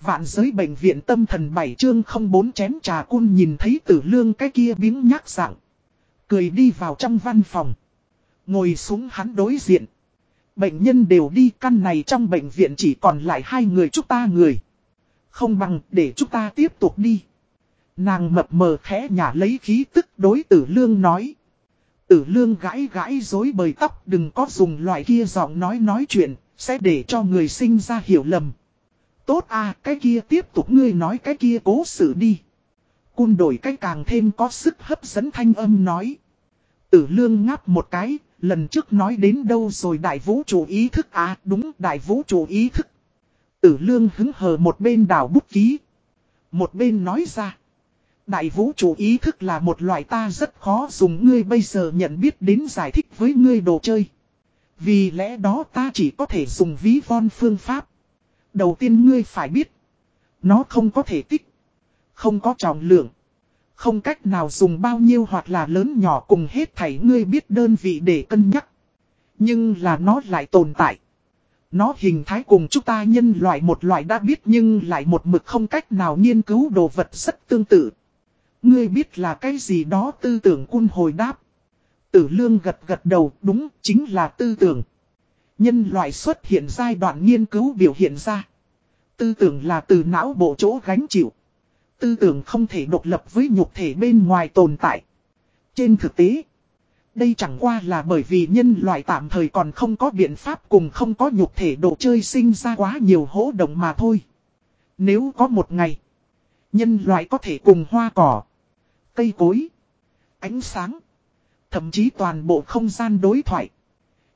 Vạn giới bệnh viện tâm thần bảy chương không bốn chén trà cun nhìn thấy tử lương cái kia biếng nhác dạng. Cười đi vào trong văn phòng. Ngồi xuống hắn đối diện. Bệnh nhân đều đi căn này trong bệnh viện chỉ còn lại hai người chúng ta người. Không bằng để chúng ta tiếp tục đi. Nàng mập mờ khẽ nhả lấy khí tức đối tử lương nói. Tử lương gãi gãi dối bời tóc đừng có dùng loại kia giọng nói nói chuyện, sẽ để cho người sinh ra hiểu lầm. Tốt à, cái kia tiếp tục ngươi nói cái kia cố sự đi. Cun đổi cái càng thêm có sức hấp dẫn thanh âm nói. Tử lương ngáp một cái, lần trước nói đến đâu rồi đại vũ trụ ý thức à đúng đại vũ trụ ý thức. Tử lương hứng hờ một bên đảo bút ký. Một bên nói ra. Đại vũ trụ ý thức là một loại ta rất khó dùng ngươi bây giờ nhận biết đến giải thích với ngươi đồ chơi. Vì lẽ đó ta chỉ có thể dùng ví von phương pháp. Đầu tiên ngươi phải biết. Nó không có thể tích. Không có trọng lượng. Không cách nào dùng bao nhiêu hoặc là lớn nhỏ cùng hết thảy ngươi biết đơn vị để cân nhắc. Nhưng là nó lại tồn tại. Nó hình thái cùng chúng ta nhân loại một loại đã biết nhưng lại một mực không cách nào nghiên cứu đồ vật rất tương tự. Ngươi biết là cái gì đó tư tưởng quân hồi đáp. Tử lương gật gật đầu, đúng, chính là tư tưởng. Nhân loại xuất hiện giai đoạn nghiên cứu biểu hiện ra. Tư tưởng là từ não bộ chỗ gánh chịu. Tư tưởng không thể độc lập với nhục thể bên ngoài tồn tại. Trên thực tế, đây chẳng qua là bởi vì nhân loại tạm thời còn không có biện pháp cùng không có nhục thể đồ chơi sinh ra quá nhiều hỗ động mà thôi. Nếu có một ngày, nhân loại có thể cùng hoa cỏ, cây cối, ánh sáng, thậm chí toàn bộ không gian đối thoại.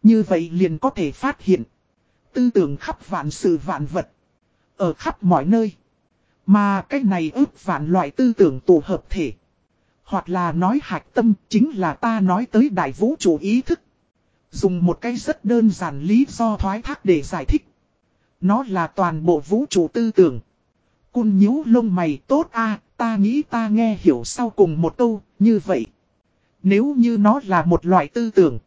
Như vậy liền có thể phát hiện, tư tưởng khắp vạn sự vạn vật, ở khắp mọi nơi. Mà cái này ước vạn loại tư tưởng tổ hợp thể. Hoặc là nói hạch tâm chính là ta nói tới đại vũ trụ ý thức. Dùng một cái rất đơn giản lý do thoái thác để giải thích. Nó là toàn bộ vũ trụ tư tưởng. Cun nhíu lông mày tốt a ta nghĩ ta nghe hiểu sau cùng một câu, như vậy. Nếu như nó là một loại tư tưởng.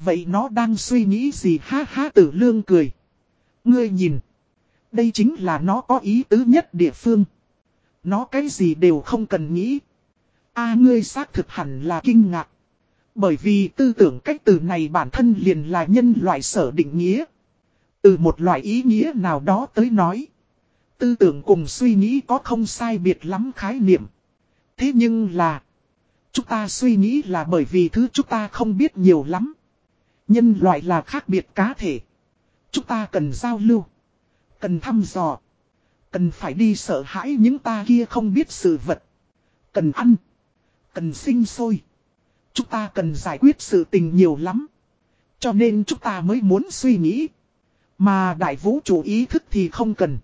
Vậy nó đang suy nghĩ gì ha ha, tử lương cười. Ngươi nhìn. Đây chính là nó có ý tứ nhất địa phương. Nó cái gì đều không cần nghĩ. a, ngươi xác thực hẳn là kinh ngạc. Bởi vì tư tưởng cách từ này bản thân liền là nhân loại sở định nghĩa. Từ một loại ý nghĩa nào đó tới nói. Tư tưởng cùng suy nghĩ có không sai biệt lắm khái niệm. Thế nhưng là. Chúng ta suy nghĩ là bởi vì thứ chúng ta không biết nhiều lắm. Nhân loại là khác biệt cá thể. Chúng ta cần giao lưu. Cần thăm dò. Cần phải đi sợ hãi những ta kia không biết sự vật. Cần ăn. Cần sinh sôi. Chúng ta cần giải quyết sự tình nhiều lắm. Cho nên chúng ta mới muốn suy nghĩ. Mà đại vũ chủ ý thức thì không cần.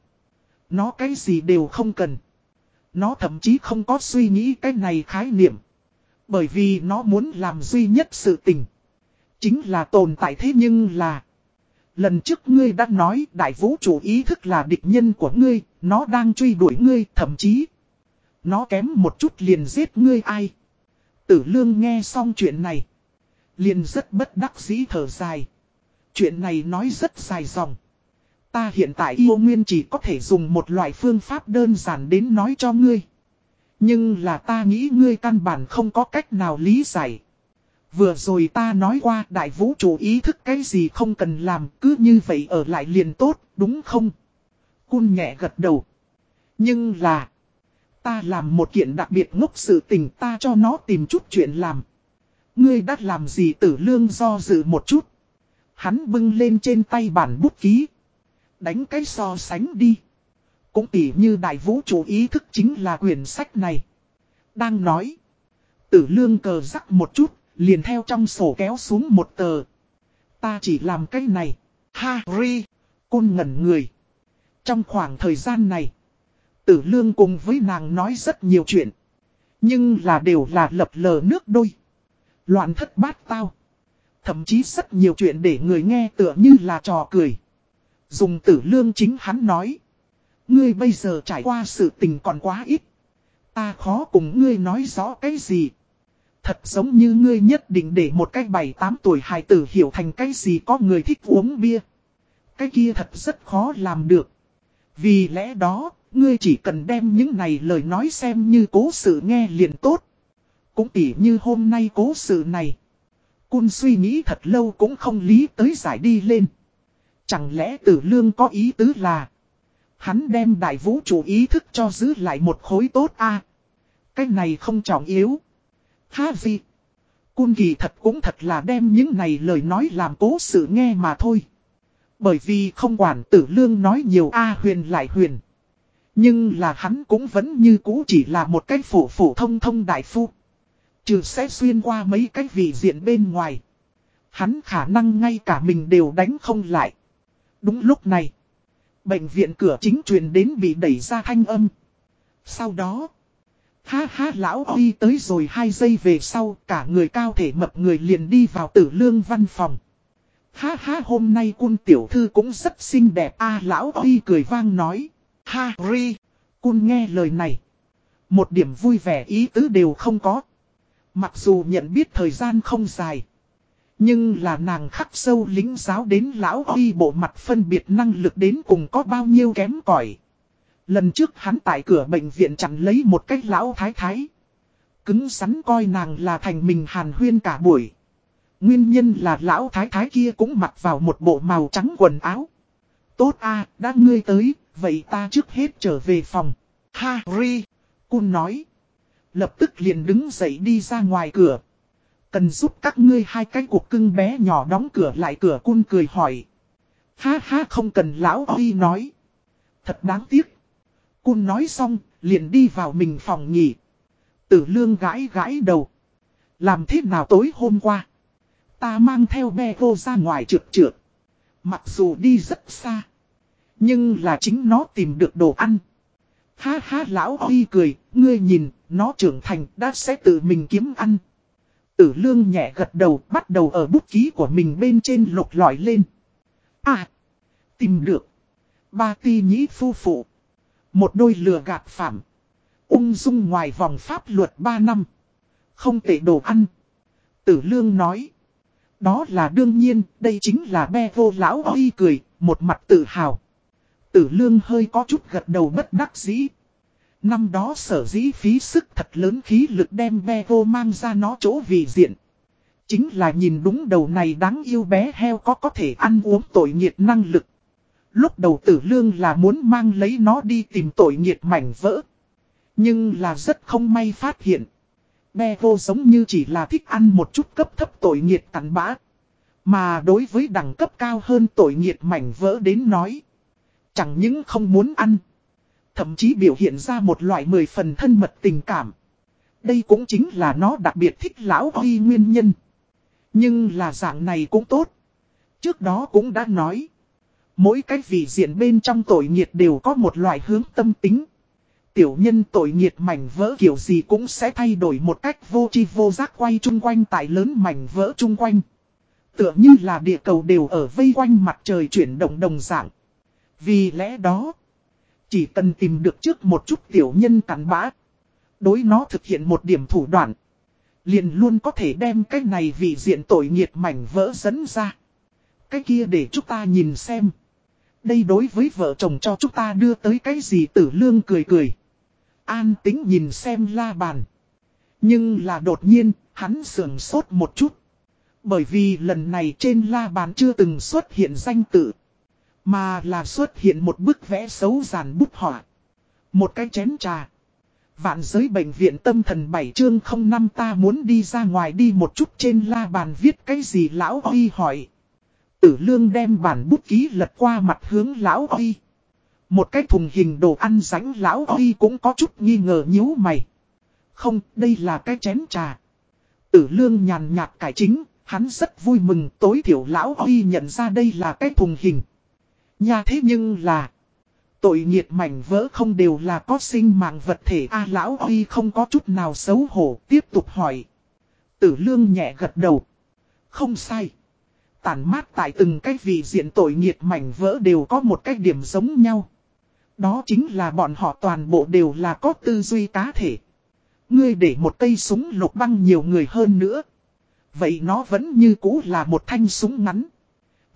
Nó cái gì đều không cần. Nó thậm chí không có suy nghĩ cái này khái niệm. Bởi vì nó muốn làm duy nhất sự tình. Chính là tồn tại thế nhưng là. Lần trước ngươi đã nói đại vũ trụ ý thức là địch nhân của ngươi, nó đang truy đuổi ngươi, thậm chí. Nó kém một chút liền giết ngươi ai. Tử lương nghe xong chuyện này. Liền rất bất đắc dĩ thở dài. Chuyện này nói rất dài dòng. Ta hiện tại yêu nguyên chỉ có thể dùng một loại phương pháp đơn giản đến nói cho ngươi. Nhưng là ta nghĩ ngươi căn bản không có cách nào lý giải. Vừa rồi ta nói qua đại vũ trụ ý thức cái gì không cần làm cứ như vậy ở lại liền tốt, đúng không? Cun nhẹ gật đầu. Nhưng là, ta làm một kiện đặc biệt ngốc sự tình ta cho nó tìm chút chuyện làm. Ngươi đã làm gì tử lương do dự một chút. Hắn bưng lên trên tay bản bút ký. Đánh cái so sánh đi. Cũng tỉ như đại vũ trụ ý thức chính là quyển sách này. Đang nói. Tử lương cờ rắc một chút, liền theo trong sổ kéo xuống một tờ. Ta chỉ làm cái này. Harry, côn ngẩn người. Trong khoảng thời gian này, tử lương cùng với nàng nói rất nhiều chuyện. Nhưng là đều là lập lờ nước đôi. Loạn thất bát tao. Thậm chí rất nhiều chuyện để người nghe tựa như là trò cười. Dùng tử lương chính hắn nói. Ngươi bây giờ trải qua sự tình còn quá ít. Ta khó cùng ngươi nói rõ cái gì. Thật giống như ngươi nhất định để một cái 7-8 tuổi hài tử hiểu thành cái gì có người thích uống bia. Cái kia thật rất khó làm được. Vì lẽ đó, ngươi chỉ cần đem những này lời nói xem như cố sự nghe liền tốt. Cũng tỉ như hôm nay cố sự này. Cun suy nghĩ thật lâu cũng không lý tới giải đi lên. Chẳng lẽ tử lương có ý tứ là Hắn đem đại vũ trụ ý thức cho giữ lại một khối tốt a Cái này không trọng yếu. Ha gì? Cun kỳ thật cũng thật là đem những này lời nói làm cố sự nghe mà thôi. Bởi vì không quản tử lương nói nhiều A huyền lại huyền. Nhưng là hắn cũng vẫn như cũ chỉ là một cái phổ phổ thông thông đại phu. Trừ sẽ xuyên qua mấy cái vị diện bên ngoài. Hắn khả năng ngay cả mình đều đánh không lại. Đúng lúc này. Bệnh viện cửa chính truyền đến bị đẩy ra thanh âm. Sau đó. Ha ha, lão Huy tới rồi, hai giây về sau, cả người cao thể mập người liền đi vào tử lương văn phòng. Ha ha, hôm nay cun tiểu thư cũng rất xinh đẹp a, lão Huy cười vang nói. Ha, ri. Cun nghe lời này. Một điểm vui vẻ, ý tứ đều không có. Mặc dù nhận biết thời gian không dài. Nhưng là nàng khắc sâu lính giáo đến lão Huy bộ mặt phân biệt năng lực đến cùng có bao nhiêu kém cỏi Lần trước hắn tại cửa bệnh viện chặn lấy một cách lão thái thái. Cứng sắn coi nàng là thành mình hàn huyên cả buổi. Nguyên nhân là lão thái thái kia cũng mặc vào một bộ màu trắng quần áo. Tốt a đã ngươi tới, vậy ta trước hết trở về phòng. Harry, Cun nói. Lập tức liền đứng dậy đi ra ngoài cửa. Cần giúp các ngươi hai cái cuộc cưng bé nhỏ đóng cửa lại cửa Cun cười hỏi. Ha ha không cần lão Oi nói. Thật đáng tiếc. Cun nói xong, liền đi vào mình phòng nghỉ. Tử lương gãi gãi đầu. Làm thế nào tối hôm qua? Ta mang theo bè vô ra ngoài trượt trượt. Mặc dù đi rất xa. Nhưng là chính nó tìm được đồ ăn. Ha ha lão Huy cười, ngươi nhìn, nó trưởng thành đã sẽ tự mình kiếm ăn. Tử lương nhẹ gật đầu bắt đầu ở bút ký của mình bên trên lục lọi lên. À, tìm được. Ba ti nhĩ phu phụ. Một đôi lừa gạt phạm. Ung dung ngoài vòng pháp luật 3 năm. Không tệ đồ ăn. Tử lương nói. Đó là đương nhiên, đây chính là be vô lão oi cười, một mặt tự hào. Tử lương hơi có chút gật đầu bất đắc dĩ. Năm đó sở dĩ phí sức thật lớn khí lực đem be vô mang ra nó chỗ vị diện. Chính là nhìn đúng đầu này đáng yêu bé heo có có thể ăn uống tội nghiệt năng lực. Lúc đầu tử lương là muốn mang lấy nó đi tìm tội nghiệt mảnh vỡ. Nhưng là rất không may phát hiện. Be vô giống như chỉ là thích ăn một chút cấp thấp tội nghiệt cắn bã. Mà đối với đẳng cấp cao hơn tội nghiệt mảnh vỡ đến nói. Chẳng những không muốn ăn. Thậm chí biểu hiện ra một loại mười phần thân mật tình cảm. Đây cũng chính là nó đặc biệt thích lão huy nguyên nhân. Nhưng là dạng này cũng tốt. Trước đó cũng đã nói. Mỗi cái vị diện bên trong tội nghiệt đều có một loại hướng tâm tính. Tiểu nhân tội nghiệt mảnh vỡ kiểu gì cũng sẽ thay đổi một cách vô chi vô giác quay chung quanh tại lớn mảnh vỡ chung quanh. Tựa như là địa cầu đều ở vây quanh mặt trời chuyển động đồng dạng. Vì lẽ đó, chỉ cần tìm được trước một chút tiểu nhân cắn bã. Đối nó thực hiện một điểm thủ đoạn. Liền luôn có thể đem cái này vị diện tội nghiệt mảnh vỡ dẫn ra. Cái kia để chúng ta nhìn xem. Đây đối với vợ chồng cho chúng ta đưa tới cái gì tử lương cười cười. An tính nhìn xem la bàn. Nhưng là đột nhiên, hắn sườn sốt một chút. Bởi vì lần này trên la bàn chưa từng xuất hiện danh tự. Mà là xuất hiện một bức vẽ xấu giàn bút họa. Một cái chén trà. Vạn giới bệnh viện tâm thần 7 chương 05 ta muốn đi ra ngoài đi một chút trên la bàn viết cái gì lão Huy hỏi. Tử lương đem bản bút ký lật qua mặt hướng lão Huy. Một cái thùng hình đồ ăn ránh lão Huy cũng có chút nghi ngờ nhíu mày. Không, đây là cái chén trà. Tử lương nhàn nhạt cải chính, hắn rất vui mừng tối thiểu lão Huy nhận ra đây là cái thùng hình. Nha thế nhưng là... Tội nghiệt mảnh vỡ không đều là có sinh mạng vật thể A lão Huy không có chút nào xấu hổ tiếp tục hỏi. Tử lương nhẹ gật đầu. Không sai. Tản mát tại từng cái vị diện tội nghiệt mảnh vỡ đều có một cái điểm giống nhau. Đó chính là bọn họ toàn bộ đều là có tư duy cá thể. Ngươi để một cây súng lục băng nhiều người hơn nữa. Vậy nó vẫn như cũ là một thanh súng ngắn.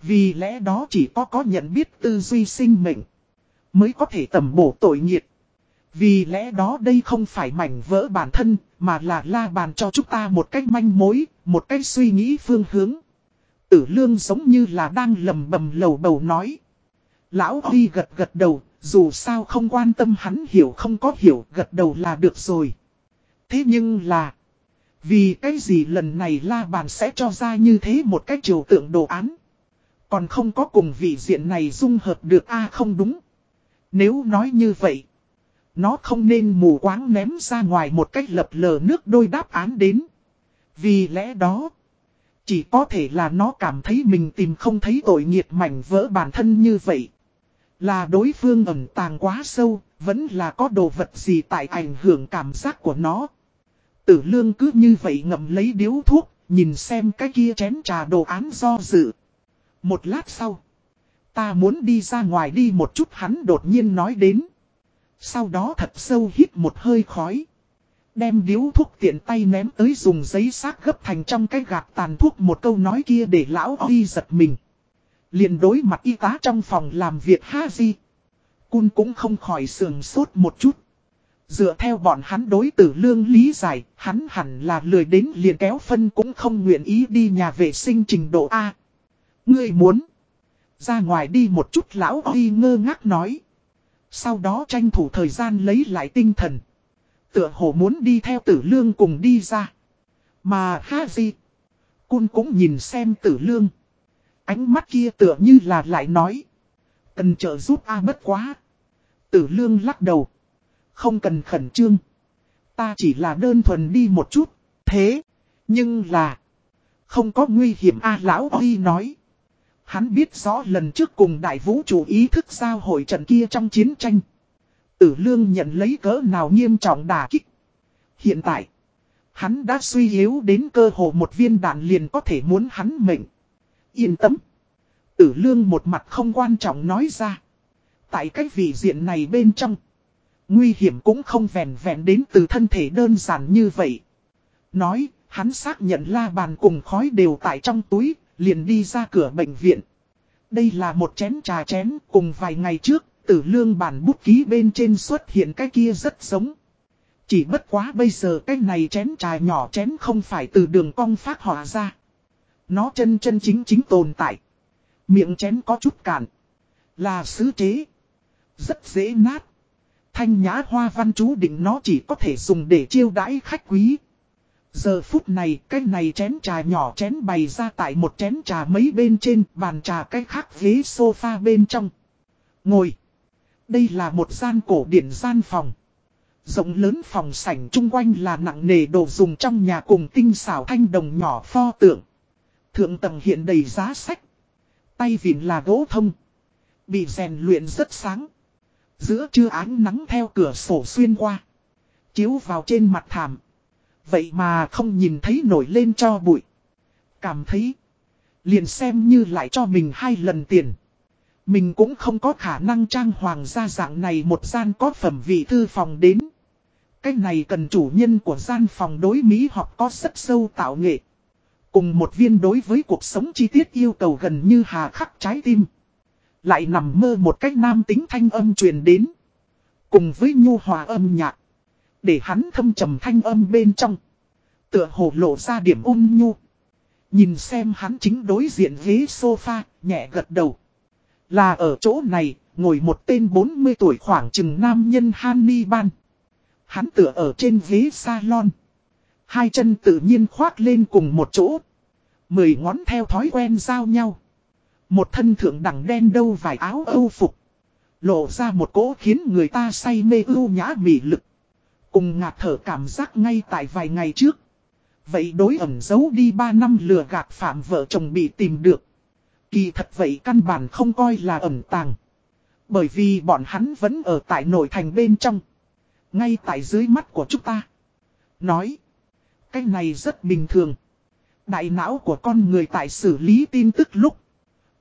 Vì lẽ đó chỉ có có nhận biết tư duy sinh mệnh. mới có thể tầm bổ tội nghiệt. Vì lẽ đó đây không phải mảnh vỡ bản thân, mà là la bàn cho chúng ta một cách manh mối, một cách suy nghĩ phương hướng. Tử lương giống như là đang lầm bầm lầu bầu nói. Lão Huy gật gật đầu, dù sao không quan tâm hắn hiểu không có hiểu, gật đầu là được rồi. Thế nhưng là, vì cái gì lần này la bàn sẽ cho ra như thế một cách chiều tượng đồ án. Còn không có cùng vị diện này dung hợp được a à không đúng. Nếu nói như vậy, nó không nên mù quáng ném ra ngoài một cách lập lờ nước đôi đáp án đến. Vì lẽ đó, chỉ có thể là nó cảm thấy mình tìm không thấy tội nghiệt mảnh vỡ bản thân như vậy. Là đối phương ẩn tàng quá sâu, vẫn là có đồ vật gì tại ảnh hưởng cảm giác của nó. Tử lương cứ như vậy ngậm lấy điếu thuốc, nhìn xem cái kia chén trà đồ án do dự. Một lát sau, ta muốn đi ra ngoài đi một chút hắn đột nhiên nói đến. Sau đó thật sâu hít một hơi khói. Đem điếu thuốc tiện tay ném tới dùng giấy xác gấp thành trong cái gạt tàn thuốc một câu nói kia để lão đi giật mình. liền đối mặt y tá trong phòng làm việc ha di. Cun cũng không khỏi sườn sốt một chút. Dựa theo bọn hắn đối tử lương lý giải, hắn hẳn là lười đến liền kéo phân cũng không nguyện ý đi nhà vệ sinh trình độ A. Ngươi muốn ra ngoài đi một chút lão đi ngơ ngác nói. Sau đó tranh thủ thời gian lấy lại tinh thần. Tựa hồ muốn đi theo tử lương cùng đi ra. Mà ha gì? Cun cũng nhìn xem tử lương. Ánh mắt kia tựa như là lại nói. Cần trợ giúp A bất quá. Tử lương lắc đầu. Không cần khẩn trương. Ta chỉ là đơn thuần đi một chút. Thế. Nhưng là. Không có nguy hiểm A lão Huy nói. Hắn biết rõ lần trước cùng đại vũ chủ ý thức giao hội trận kia trong chiến tranh. Tử lương nhận lấy cỡ nào nghiêm trọng đả kích. Hiện tại, hắn đã suy yếu đến cơ hồ một viên đạn liền có thể muốn hắn mệnh. Yên tâm. Tử lương một mặt không quan trọng nói ra. Tại cái vị diện này bên trong. Nguy hiểm cũng không vẹn vẹn đến từ thân thể đơn giản như vậy. Nói, hắn xác nhận la bàn cùng khói đều tại trong túi, liền đi ra cửa bệnh viện. Đây là một chén trà chén cùng vài ngày trước, tử lương bản bút ký bên trên xuất hiện cái kia rất giống. Chỉ bất quá bây giờ cái này chén trà nhỏ chén không phải từ đường cong phát họa ra. Nó chân chân chính chính tồn tại. Miệng chén có chút cạn. Là sứ chế. Rất dễ nát. Thanh nhã hoa văn chú định nó chỉ có thể dùng để chiêu đãi khách quý. Giờ phút này, cái này chén trà nhỏ chén bày ra tại một chén trà mấy bên trên, bàn trà cái khác ghế sofa bên trong. Ngồi. Đây là một gian cổ điển gian phòng. Rộng lớn phòng sảnh chung quanh là nặng nề đồ dùng trong nhà cùng tinh xảo thanh đồng nhỏ pho tượng. Thượng tầng hiện đầy giá sách. Tay vịn là gỗ thông. Bị rèn luyện rất sáng. Giữa trưa ánh nắng theo cửa sổ xuyên qua. Chiếu vào trên mặt thảm. Vậy mà không nhìn thấy nổi lên cho bụi. Cảm thấy. Liền xem như lại cho mình hai lần tiền. Mình cũng không có khả năng trang hoàng gia dạng này một gian có phẩm vị thư phòng đến. Cái này cần chủ nhân của gian phòng đối Mỹ học có rất sâu tạo nghệ. Cùng một viên đối với cuộc sống chi tiết yêu cầu gần như hà khắc trái tim. Lại nằm mơ một cách nam tính thanh âm truyền đến. Cùng với nhu hòa âm nhạc. Để hắn thâm trầm thanh âm bên trong. Tựa hồ lộ ra điểm ung nhu. Nhìn xem hắn chính đối diện ghế sofa, nhẹ gật đầu. Là ở chỗ này, ngồi một tên 40 tuổi khoảng chừng nam nhân Hannibal. Hắn tựa ở trên ghế salon. Hai chân tự nhiên khoác lên cùng một chỗ. Mười ngón theo thói quen giao nhau. Một thân thượng đẳng đen đâu vài áo âu phục. Lộ ra một cỗ khiến người ta say mê ưu nhã mị lực. Cùng ngạt thở cảm giác ngay tại vài ngày trước. Vậy đối ẩm giấu đi 3 năm lừa gạt phạm vợ chồng bị tìm được. Kỳ thật vậy căn bản không coi là ẩn tàng. Bởi vì bọn hắn vẫn ở tại nội thành bên trong. Ngay tại dưới mắt của chúng ta. Nói. Cái này rất bình thường. Đại não của con người tại xử lý tin tức lúc.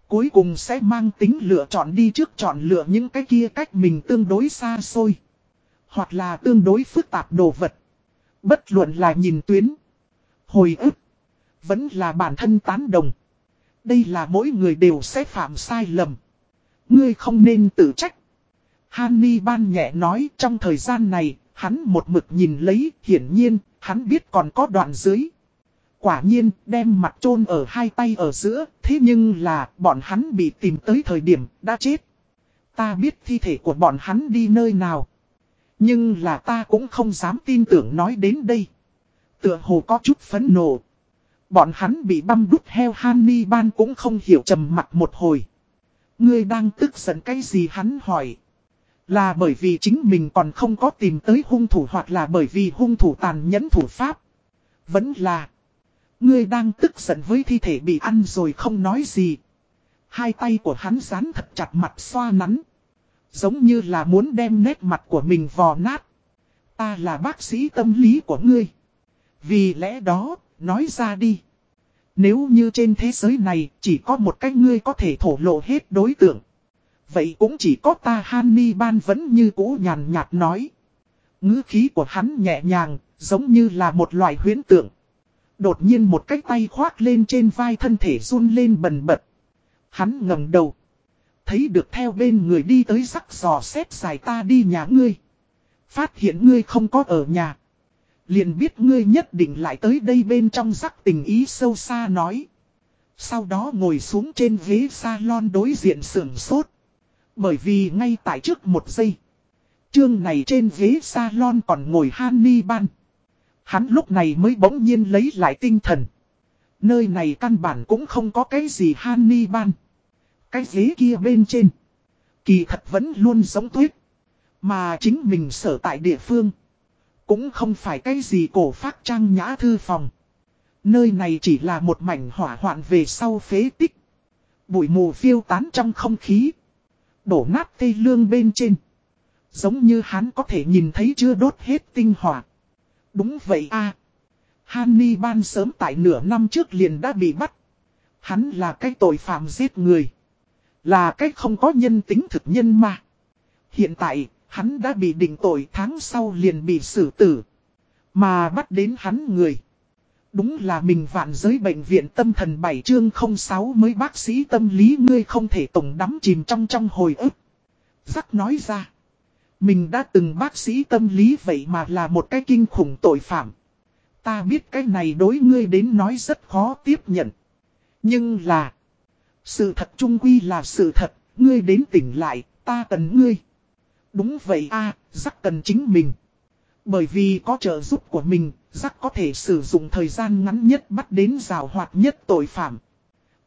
Cuối cùng sẽ mang tính lựa chọn đi trước chọn lựa những cái kia cách mình tương đối xa xôi. Hoặc là tương đối phức tạp đồ vật. Bất luận là nhìn tuyến. Hồi ức. Vẫn là bản thân tán đồng. Đây là mỗi người đều sẽ phạm sai lầm. Ngươi không nên tự trách. Hannibal nhẹ nói trong thời gian này, hắn một mực nhìn lấy, hiển nhiên, hắn biết còn có đoạn dưới. Quả nhiên, đem mặt chôn ở hai tay ở giữa, thế nhưng là, bọn hắn bị tìm tới thời điểm, đã chết. Ta biết thi thể của bọn hắn đi nơi nào. Nhưng là ta cũng không dám tin tưởng nói đến đây. Tựa hồ có chút phấn nộ. Bọn hắn bị băm đút heo Hannibal cũng không hiểu trầm mặt một hồi. Ngươi đang tức giận cái gì hắn hỏi. Là bởi vì chính mình còn không có tìm tới hung thủ hoặc là bởi vì hung thủ tàn nhẫn thủ pháp. Vẫn là. Ngươi đang tức giận với thi thể bị ăn rồi không nói gì. Hai tay của hắn dán thật chặt mặt xoa nắn. Giống như là muốn đem nét mặt của mình vò nát. Ta là bác sĩ tâm lý của ngươi. Vì lẽ đó, nói ra đi. Nếu như trên thế giới này chỉ có một cách ngươi có thể thổ lộ hết đối tượng. Vậy cũng chỉ có ta Hannibal vẫn như cũ nhàn nhạt nói. ngữ khí của hắn nhẹ nhàng, giống như là một loại huyến tượng. Đột nhiên một cái tay khoác lên trên vai thân thể run lên bần bật. Hắn ngẩng đầu. Thấy được theo bên người đi tới rắc giò xét dài ta đi nhà ngươi. Phát hiện ngươi không có ở nhà. Liền biết ngươi nhất định lại tới đây bên trong rắc tình ý sâu xa nói. Sau đó ngồi xuống trên ghế salon đối diện sườn sốt. Bởi vì ngay tại trước một giây. Chương này trên ghế salon còn ngồi Hannibal. Hắn lúc này mới bỗng nhiên lấy lại tinh thần. Nơi này căn bản cũng không có cái gì Hannibal. Cái ghế kia bên trên. Kỳ thật vẫn luôn giống tuyết. Mà chính mình sở tại địa phương. Cũng không phải cái gì cổ phát trang nhã thư phòng. Nơi này chỉ là một mảnh hỏa hoạn về sau phế tích. Bụi mù phiêu tán trong không khí. Đổ nát tây lương bên trên. Giống như hắn có thể nhìn thấy chưa đốt hết tinh hỏa. Đúng vậy a Hannibal sớm tại nửa năm trước liền đã bị bắt. Hắn là cái tội phạm giết người. Là cái không có nhân tính thực nhân mà. Hiện tại, hắn đã bị định tội tháng sau liền bị xử tử. Mà bắt đến hắn người. Đúng là mình vạn giới bệnh viện tâm thần 7 chương 06 mới bác sĩ tâm lý ngươi không thể tổng đắm chìm trong trong hồi ức. Giác nói ra. Mình đã từng bác sĩ tâm lý vậy mà là một cái kinh khủng tội phạm. Ta biết cái này đối ngươi đến nói rất khó tiếp nhận. Nhưng là. Sự thật trung quy là sự thật. Ngươi đến tỉnh lại, ta cần ngươi. Đúng vậy a rắc cần chính mình. Bởi vì có trợ giúp của mình, rắc có thể sử dụng thời gian ngắn nhất bắt đến rào hoạt nhất tội phạm.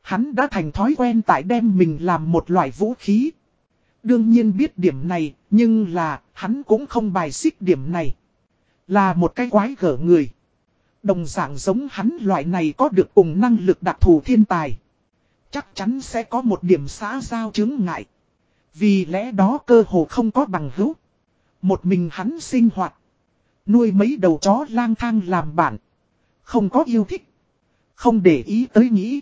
Hắn đã thành thói quen tại đem mình làm một loại vũ khí. Đương nhiên biết điểm này, nhưng là, hắn cũng không bài xích điểm này. Là một cái quái gở người. Đồng dạng giống hắn loại này có được cùng năng lực đặc thù thiên tài. Chắc chắn sẽ có một điểm xã giao chứng ngại. Vì lẽ đó cơ hồ không có bằng hữu. Một mình hắn sinh hoạt. Nuôi mấy đầu chó lang thang làm bạn. Không có yêu thích. Không để ý tới nghĩ.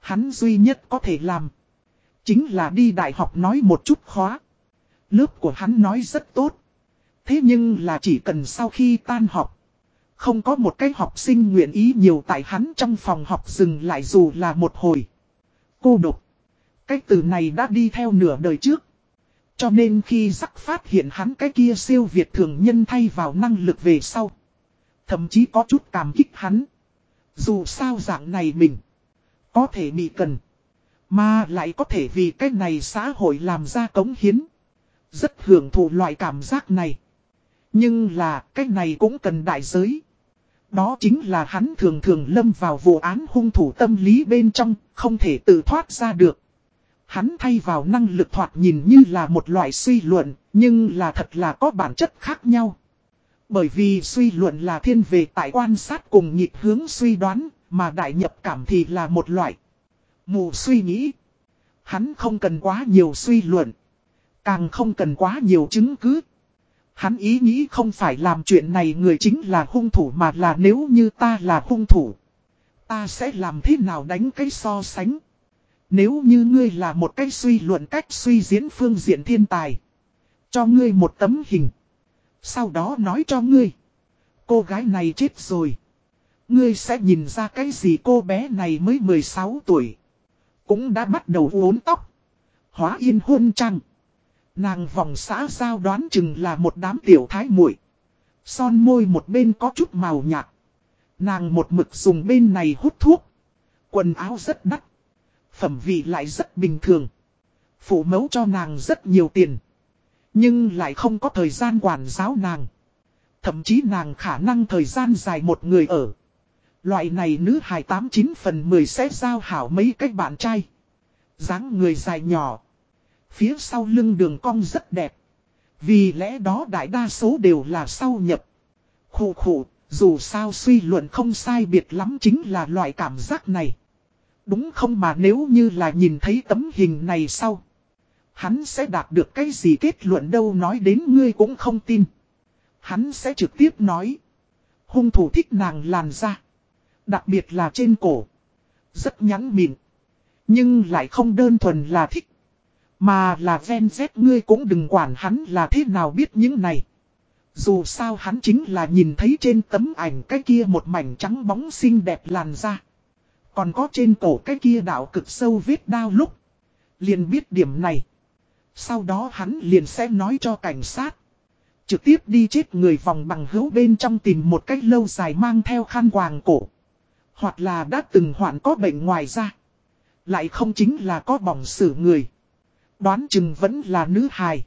Hắn duy nhất có thể làm. Chính là đi đại học nói một chút khóa. Lớp của hắn nói rất tốt. Thế nhưng là chỉ cần sau khi tan học. Không có một cái học sinh nguyện ý nhiều tại hắn trong phòng học dừng lại dù là một hồi. Cô độc. Cái từ này đã đi theo nửa đời trước. Cho nên khi rắc phát hiện hắn cái kia siêu việt thường nhân thay vào năng lực về sau. Thậm chí có chút cảm kích hắn. Dù sao dạng này mình. Có thể bị cần. Mà lại có thể vì cái này xã hội làm ra cống hiến. Rất hưởng thụ loại cảm giác này. Nhưng là cái này cũng cần đại giới. Đó chính là hắn thường thường lâm vào vụ án hung thủ tâm lý bên trong, không thể tự thoát ra được. Hắn thay vào năng lực thoạt nhìn như là một loại suy luận, nhưng là thật là có bản chất khác nhau. Bởi vì suy luận là thiên về tại quan sát cùng nhịp hướng suy đoán, mà đại nhập cảm thì là một loại. Mù suy nghĩ. Hắn không cần quá nhiều suy luận. Càng không cần quá nhiều chứng cứ. Hắn ý nghĩ không phải làm chuyện này người chính là hung thủ mà là nếu như ta là hung thủ. Ta sẽ làm thế nào đánh cái so sánh. Nếu như ngươi là một cái suy luận cách suy diễn phương diện thiên tài. Cho ngươi một tấm hình. Sau đó nói cho ngươi. Cô gái này chết rồi. Ngươi sẽ nhìn ra cái gì cô bé này mới 16 tuổi. Cũng đã bắt đầu uốn tóc. Hóa yên hôn trăng. Nàng vòng xã giao đoán chừng là một đám tiểu thái muội, Son môi một bên có chút màu nhạt. Nàng một mực dùng bên này hút thuốc. Quần áo rất đắt. Phẩm vị lại rất bình thường. Phụ mẫu cho nàng rất nhiều tiền. Nhưng lại không có thời gian quản giáo nàng. Thậm chí nàng khả năng thời gian dài một người ở. Loại này nữ hài 89 phần 10 sẽ giao hảo mấy cách bạn trai. dáng người dài nhỏ. Phía sau lưng đường cong rất đẹp. Vì lẽ đó đại đa số đều là sau nhập. Khủ khủ, dù sao suy luận không sai biệt lắm chính là loại cảm giác này. Đúng không mà nếu như là nhìn thấy tấm hình này sau. Hắn sẽ đạt được cái gì kết luận đâu nói đến ngươi cũng không tin. Hắn sẽ trực tiếp nói. Hung thủ thích nàng làn da. Đặc biệt là trên cổ. Rất nhắn mịn. Nhưng lại không đơn thuần là thích. Mà là ven dép ngươi cũng đừng quản hắn là thế nào biết những này. Dù sao hắn chính là nhìn thấy trên tấm ảnh cái kia một mảnh trắng bóng xinh đẹp làn da. Còn có trên cổ cái kia đạo cực sâu vết đao lúc. Liền biết điểm này. Sau đó hắn liền sẽ nói cho cảnh sát. Trực tiếp đi chết người vòng bằng hữu bên trong tìm một cách lâu dài mang theo khăn quàng cổ. Hoặc là đã từng hoạn có bệnh ngoài ra. Lại không chính là có bỏng xử người. Đoán chừng vẫn là nữ hài.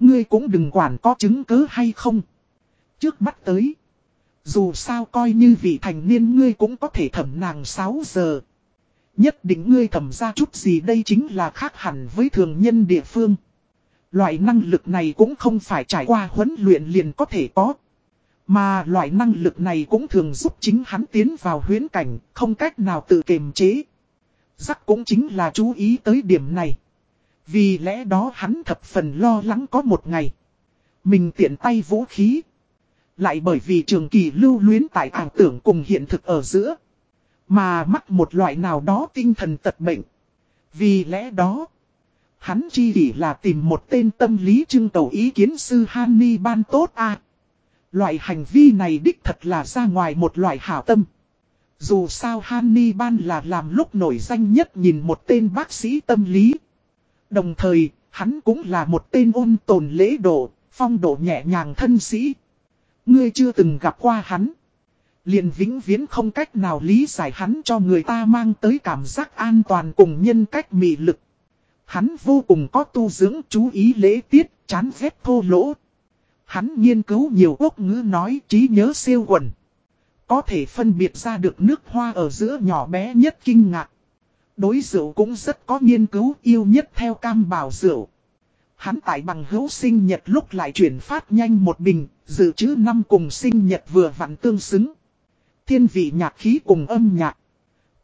Ngươi cũng đừng quản có chứng cứ hay không. Trước bắt tới. Dù sao coi như vị thành niên ngươi cũng có thể thẩm nàng 6 giờ. Nhất định ngươi thẩm ra chút gì đây chính là khác hẳn với thường nhân địa phương. Loại năng lực này cũng không phải trải qua huấn luyện liền có thể có. Mà loại năng lực này cũng thường giúp chính hắn tiến vào huyến cảnh, không cách nào tự kiềm chế. Rắc cũng chính là chú ý tới điểm này. Vì lẽ đó hắn thập phần lo lắng có một ngày. Mình tiện tay vũ khí. Lại bởi vì trường kỳ lưu luyến tại ảo tưởng cùng hiện thực ở giữa. Mà mắc một loại nào đó tinh thần tật bệnh. Vì lẽ đó. Hắn chi chỉ là tìm một tên tâm lý trưng cầu ý kiến sư Hanni ban tốt a Loại hành vi này đích thật là ra ngoài một loại hảo tâm. Dù sao Hanni ban là làm lúc nổi danh nhất nhìn một tên bác sĩ tâm lý. Đồng thời, hắn cũng là một tên ôn tồn lễ độ, phong độ nhẹ nhàng thân sĩ. Ngươi chưa từng gặp qua hắn. liền vĩnh viễn không cách nào lý giải hắn cho người ta mang tới cảm giác an toàn cùng nhân cách mị lực. Hắn vô cùng có tu dưỡng chú ý lễ tiết, chán ghét thô lỗ. Hắn nghiên cứu nhiều quốc ngữ nói trí nhớ siêu quần. Có thể phân biệt ra được nước hoa ở giữa nhỏ bé nhất kinh ngạc. Đối rượu cũng rất có nghiên cứu yêu nhất theo cam bảo rượu. Hắn tại bằng hữu sinh nhật lúc lại chuyển phát nhanh một bình, dự trữ năm cùng sinh nhật vừa vặn tương xứng. Thiên vị nhạc khí cùng âm nhạc.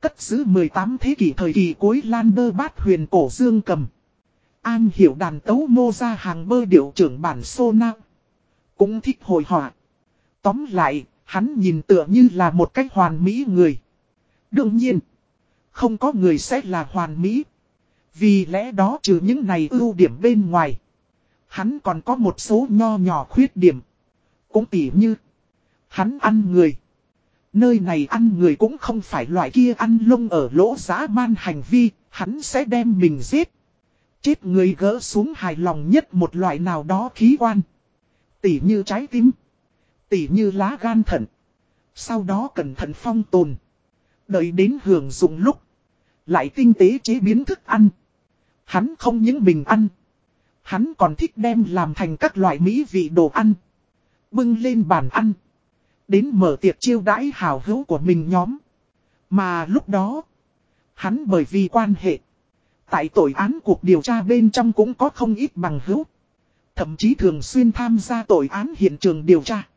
Cất giữ 18 thế kỷ thời kỳ cuối Lan Đơ Bát huyền cổ dương cầm. An hiểu đàn tấu mô ra hàng bơ điệu trưởng bản sô nao. Cũng thích hồi họa. Tóm lại, hắn nhìn tựa như là một cách hoàn mỹ người. Đương nhiên. Không có người sẽ là hoàn mỹ. Vì lẽ đó trừ những này ưu điểm bên ngoài. Hắn còn có một số nho nhỏ khuyết điểm. Cũng tỉ như. Hắn ăn người. Nơi này ăn người cũng không phải loại kia ăn lông ở lỗ giá man hành vi. Hắn sẽ đem mình giết. Chết người gỡ xuống hài lòng nhất một loại nào đó khí quan. Tỉ như trái tim. Tỉ như lá gan thận. Sau đó cẩn thận phong tồn. Đợi đến hưởng dụng lúc. Lại tinh tế chế biến thức ăn. Hắn không những mình ăn. Hắn còn thích đem làm thành các loại mỹ vị đồ ăn. Bưng lên bàn ăn. Đến mở tiệc chiêu đãi hào hữu của mình nhóm. Mà lúc đó. Hắn bởi vì quan hệ. Tại tội án cuộc điều tra bên trong cũng có không ít bằng hữu. Thậm chí thường xuyên tham gia tội án hiện trường điều tra.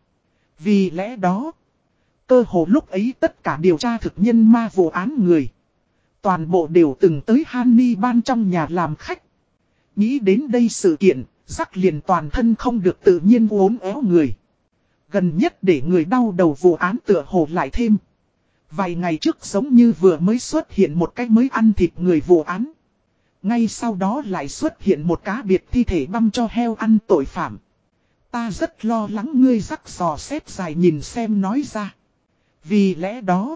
Vì lẽ đó. Cơ hồ lúc ấy tất cả điều tra thực nhân ma vụ án người. Toàn bộ đều từng tới Hanni ban trong nhà làm khách. Nghĩ đến đây sự kiện, rắc liền toàn thân không được tự nhiên uốn éo người. Gần nhất để người đau đầu vụ án tựa hồ lại thêm. Vài ngày trước giống như vừa mới xuất hiện một cái mới ăn thịt người vụ án. Ngay sau đó lại xuất hiện một cá biệt thi thể băm cho heo ăn tội phạm. Ta rất lo lắng ngươi rắc sò xếp dài nhìn xem nói ra. Vì lẽ đó,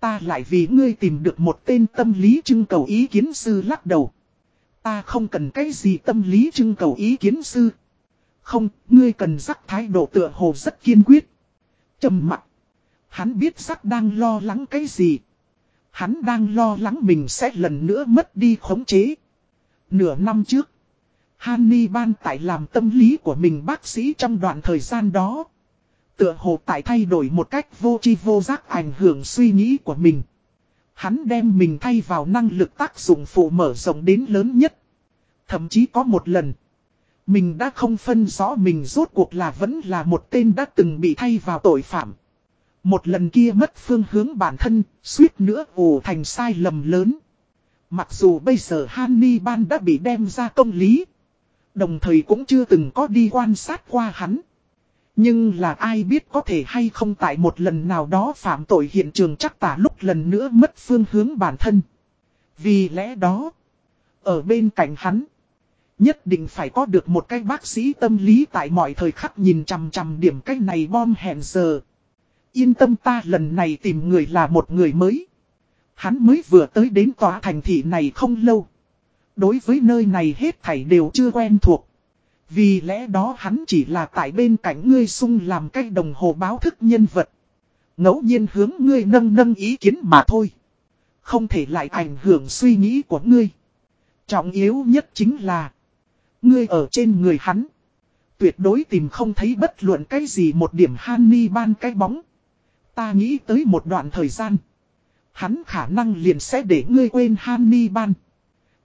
ta lại vì ngươi tìm được một tên tâm lý trưng cầu ý kiến sư lắc đầu. Ta không cần cái gì tâm lý trưng cầu ý kiến sư. Không, ngươi cần rắc thái độ tựa hồ rất kiên quyết. trầm mặt. Hắn biết rắc đang lo lắng cái gì. Hắn đang lo lắng mình sẽ lần nữa mất đi khống chế. Nửa năm trước. Hanni ban tại làm tâm lý của mình bác sĩ trong đoạn thời gian đó. Tựa hồ tại thay đổi một cách vô tri vô giác ảnh hưởng suy nghĩ của mình. Hắn đem mình thay vào năng lực tác dụng phụ mở rộng đến lớn nhất. Thậm chí có một lần. Mình đã không phân rõ mình rốt cuộc là vẫn là một tên đã từng bị thay vào tội phạm. Một lần kia mất phương hướng bản thân, suýt nữa ủ thành sai lầm lớn. Mặc dù bây giờ Hannibal đã bị đem ra công lý. Đồng thời cũng chưa từng có đi quan sát qua hắn. Nhưng là ai biết có thể hay không tại một lần nào đó phạm tội hiện trường chắc tả lúc lần nữa mất phương hướng bản thân. Vì lẽ đó, ở bên cạnh hắn, nhất định phải có được một cái bác sĩ tâm lý tại mọi thời khắc nhìn chằm chằm điểm cái này bom hẹn giờ. Yên tâm ta lần này tìm người là một người mới. Hắn mới vừa tới đến tòa thành thị này không lâu. Đối với nơi này hết thảy đều chưa quen thuộc. Vì lẽ đó hắn chỉ là tại bên cạnh ngươi sung làm cái đồng hồ báo thức nhân vật. ngẫu nhiên hướng ngươi nâng nâng ý kiến mà thôi. Không thể lại ảnh hưởng suy nghĩ của ngươi. Trọng yếu nhất chính là Ngươi ở trên người hắn Tuyệt đối tìm không thấy bất luận cái gì một điểm Hanni ban cái bóng Ta nghĩ tới một đoạn thời gian Hắn khả năng liền sẽ để ngươi quên Hanni ban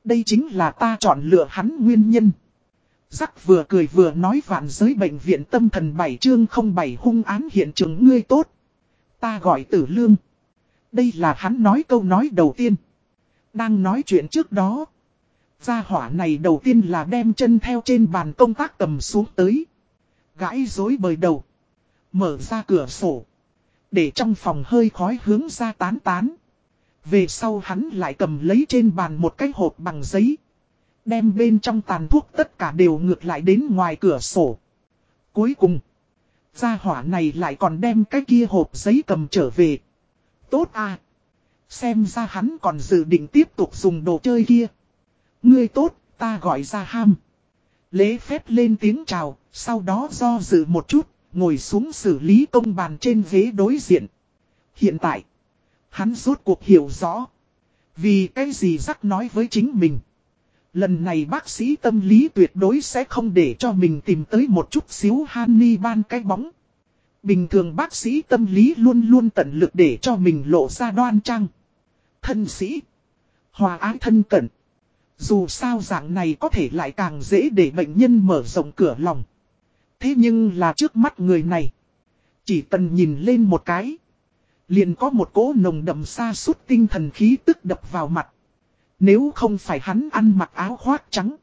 Đây chính là ta chọn lựa hắn nguyên nhân Giác vừa cười vừa nói vạn giới bệnh viện tâm thần 7 chương 07 hung án hiện trường ngươi tốt. Ta gọi tử lương. Đây là hắn nói câu nói đầu tiên. Đang nói chuyện trước đó. Gia hỏa này đầu tiên là đem chân theo trên bàn công tác cầm xuống tới. Gãi dối bời đầu. Mở ra cửa sổ. Để trong phòng hơi khói hướng ra tán tán. Về sau hắn lại cầm lấy trên bàn một cái hộp bằng giấy. Đem bên trong tàn thuốc tất cả đều ngược lại đến ngoài cửa sổ. Cuối cùng, gia hỏa này lại còn đem cái kia hộp giấy cầm trở về. Tốt à! Xem ra hắn còn dự định tiếp tục dùng đồ chơi kia. Ngươi tốt, ta gọi ra ham. Lễ phép lên tiếng chào, sau đó do dự một chút, ngồi xuống xử lý công bàn trên ghế đối diện. Hiện tại, hắn rốt cuộc hiểu rõ. Vì cái gì rắc nói với chính mình. Lần này bác sĩ tâm lý tuyệt đối sẽ không để cho mình tìm tới một chút xíu Hanni ban cái bóng. Bình thường bác sĩ tâm lý luôn luôn tận lực để cho mình lộ ra đoan trang. Thân sĩ. Hòa ái thân cận. Dù sao dạng này có thể lại càng dễ để bệnh nhân mở rộng cửa lòng. Thế nhưng là trước mắt người này. Chỉ cần nhìn lên một cái. Liền có một cỗ nồng đậm xa suốt tinh thần khí tức đập vào mặt. Nếu không phải hắn ăn mặc áo khoác trắng.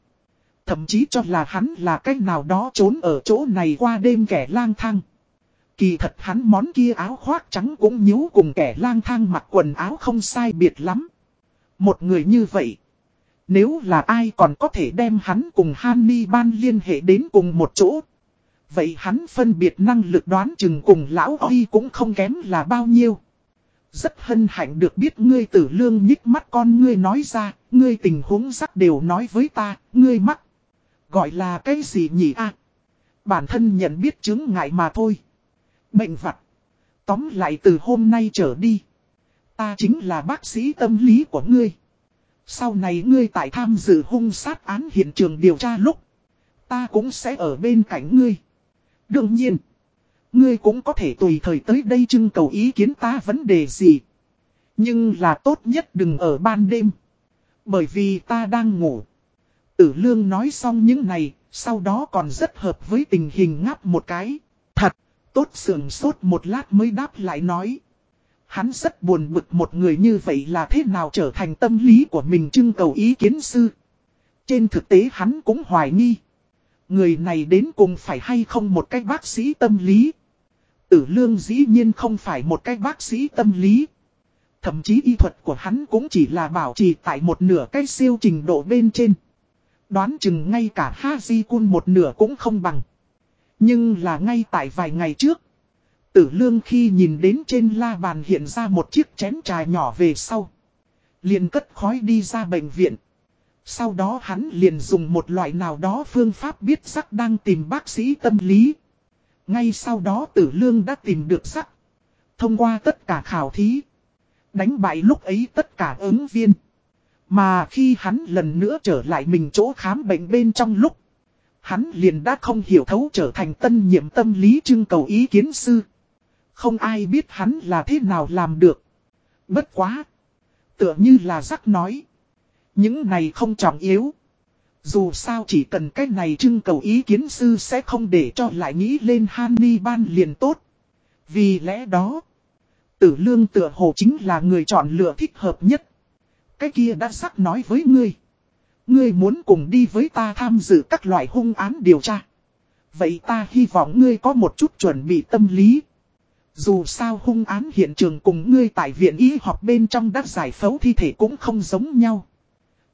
Thậm chí cho là hắn là cách nào đó trốn ở chỗ này qua đêm kẻ lang thang. Kỳ thật hắn món kia áo khoác trắng cũng nhíu cùng kẻ lang thang mặc quần áo không sai biệt lắm. Một người như vậy. Nếu là ai còn có thể đem hắn cùng Hanni ban liên hệ đến cùng một chỗ. Vậy hắn phân biệt năng lực đoán chừng cùng lão Huy cũng không kém là bao nhiêu. Rất hân hạnh được biết ngươi tử lương nhích mắt con ngươi nói ra, ngươi tình huống sắc đều nói với ta, ngươi mắc. Gọi là cái gì nhỉ a Bản thân nhận biết chứng ngại mà thôi. Bệnh vặt. Tóm lại từ hôm nay trở đi. Ta chính là bác sĩ tâm lý của ngươi. Sau này ngươi tại tham dự hung sát án hiện trường điều tra lúc. Ta cũng sẽ ở bên cạnh ngươi. Đương nhiên. Ngươi cũng có thể tùy thời tới đây trưng cầu ý kiến ta vấn đề gì. Nhưng là tốt nhất đừng ở ban đêm. Bởi vì ta đang ngủ. Tử lương nói xong những này, sau đó còn rất hợp với tình hình ngáp một cái. Thật, tốt sườn sốt một lát mới đáp lại nói. Hắn rất buồn bực một người như vậy là thế nào trở thành tâm lý của mình trưng cầu ý kiến sư. Trên thực tế hắn cũng hoài nghi. Người này đến cùng phải hay không một cái bác sĩ tâm lý. Tử lương dĩ nhiên không phải một cái bác sĩ tâm lý. Thậm chí y thuật của hắn cũng chỉ là bảo trì tại một nửa cái siêu trình độ bên trên. Đoán chừng ngay cả ha di kun một nửa cũng không bằng. Nhưng là ngay tại vài ngày trước. Tử lương khi nhìn đến trên la bàn hiện ra một chiếc chén trà nhỏ về sau. liền cất khói đi ra bệnh viện. Sau đó hắn liền dùng một loại nào đó phương pháp biết sắc đang tìm bác sĩ tâm lý. Ngay sau đó tử lương đã tìm được sắc. Thông qua tất cả khảo thí. Đánh bại lúc ấy tất cả ứng viên. Mà khi hắn lần nữa trở lại mình chỗ khám bệnh bên trong lúc. Hắn liền đã không hiểu thấu trở thành tân nhiệm tâm lý trưng cầu ý kiến sư. Không ai biết hắn là thế nào làm được. Bất quá. Tựa như là rắc nói. Những này không trọng yếu. Dù sao chỉ cần cái này trưng cầu ý kiến sư sẽ không để cho lại nghĩ lên Hannibal liền tốt. Vì lẽ đó, tử lương tựa hồ chính là người chọn lựa thích hợp nhất. Cái kia đã sắc nói với ngươi. Ngươi muốn cùng đi với ta tham dự các loại hung án điều tra. Vậy ta hy vọng ngươi có một chút chuẩn bị tâm lý. Dù sao hung án hiện trường cùng ngươi tại viện y học bên trong đắc giải phẫu thi thể cũng không giống nhau.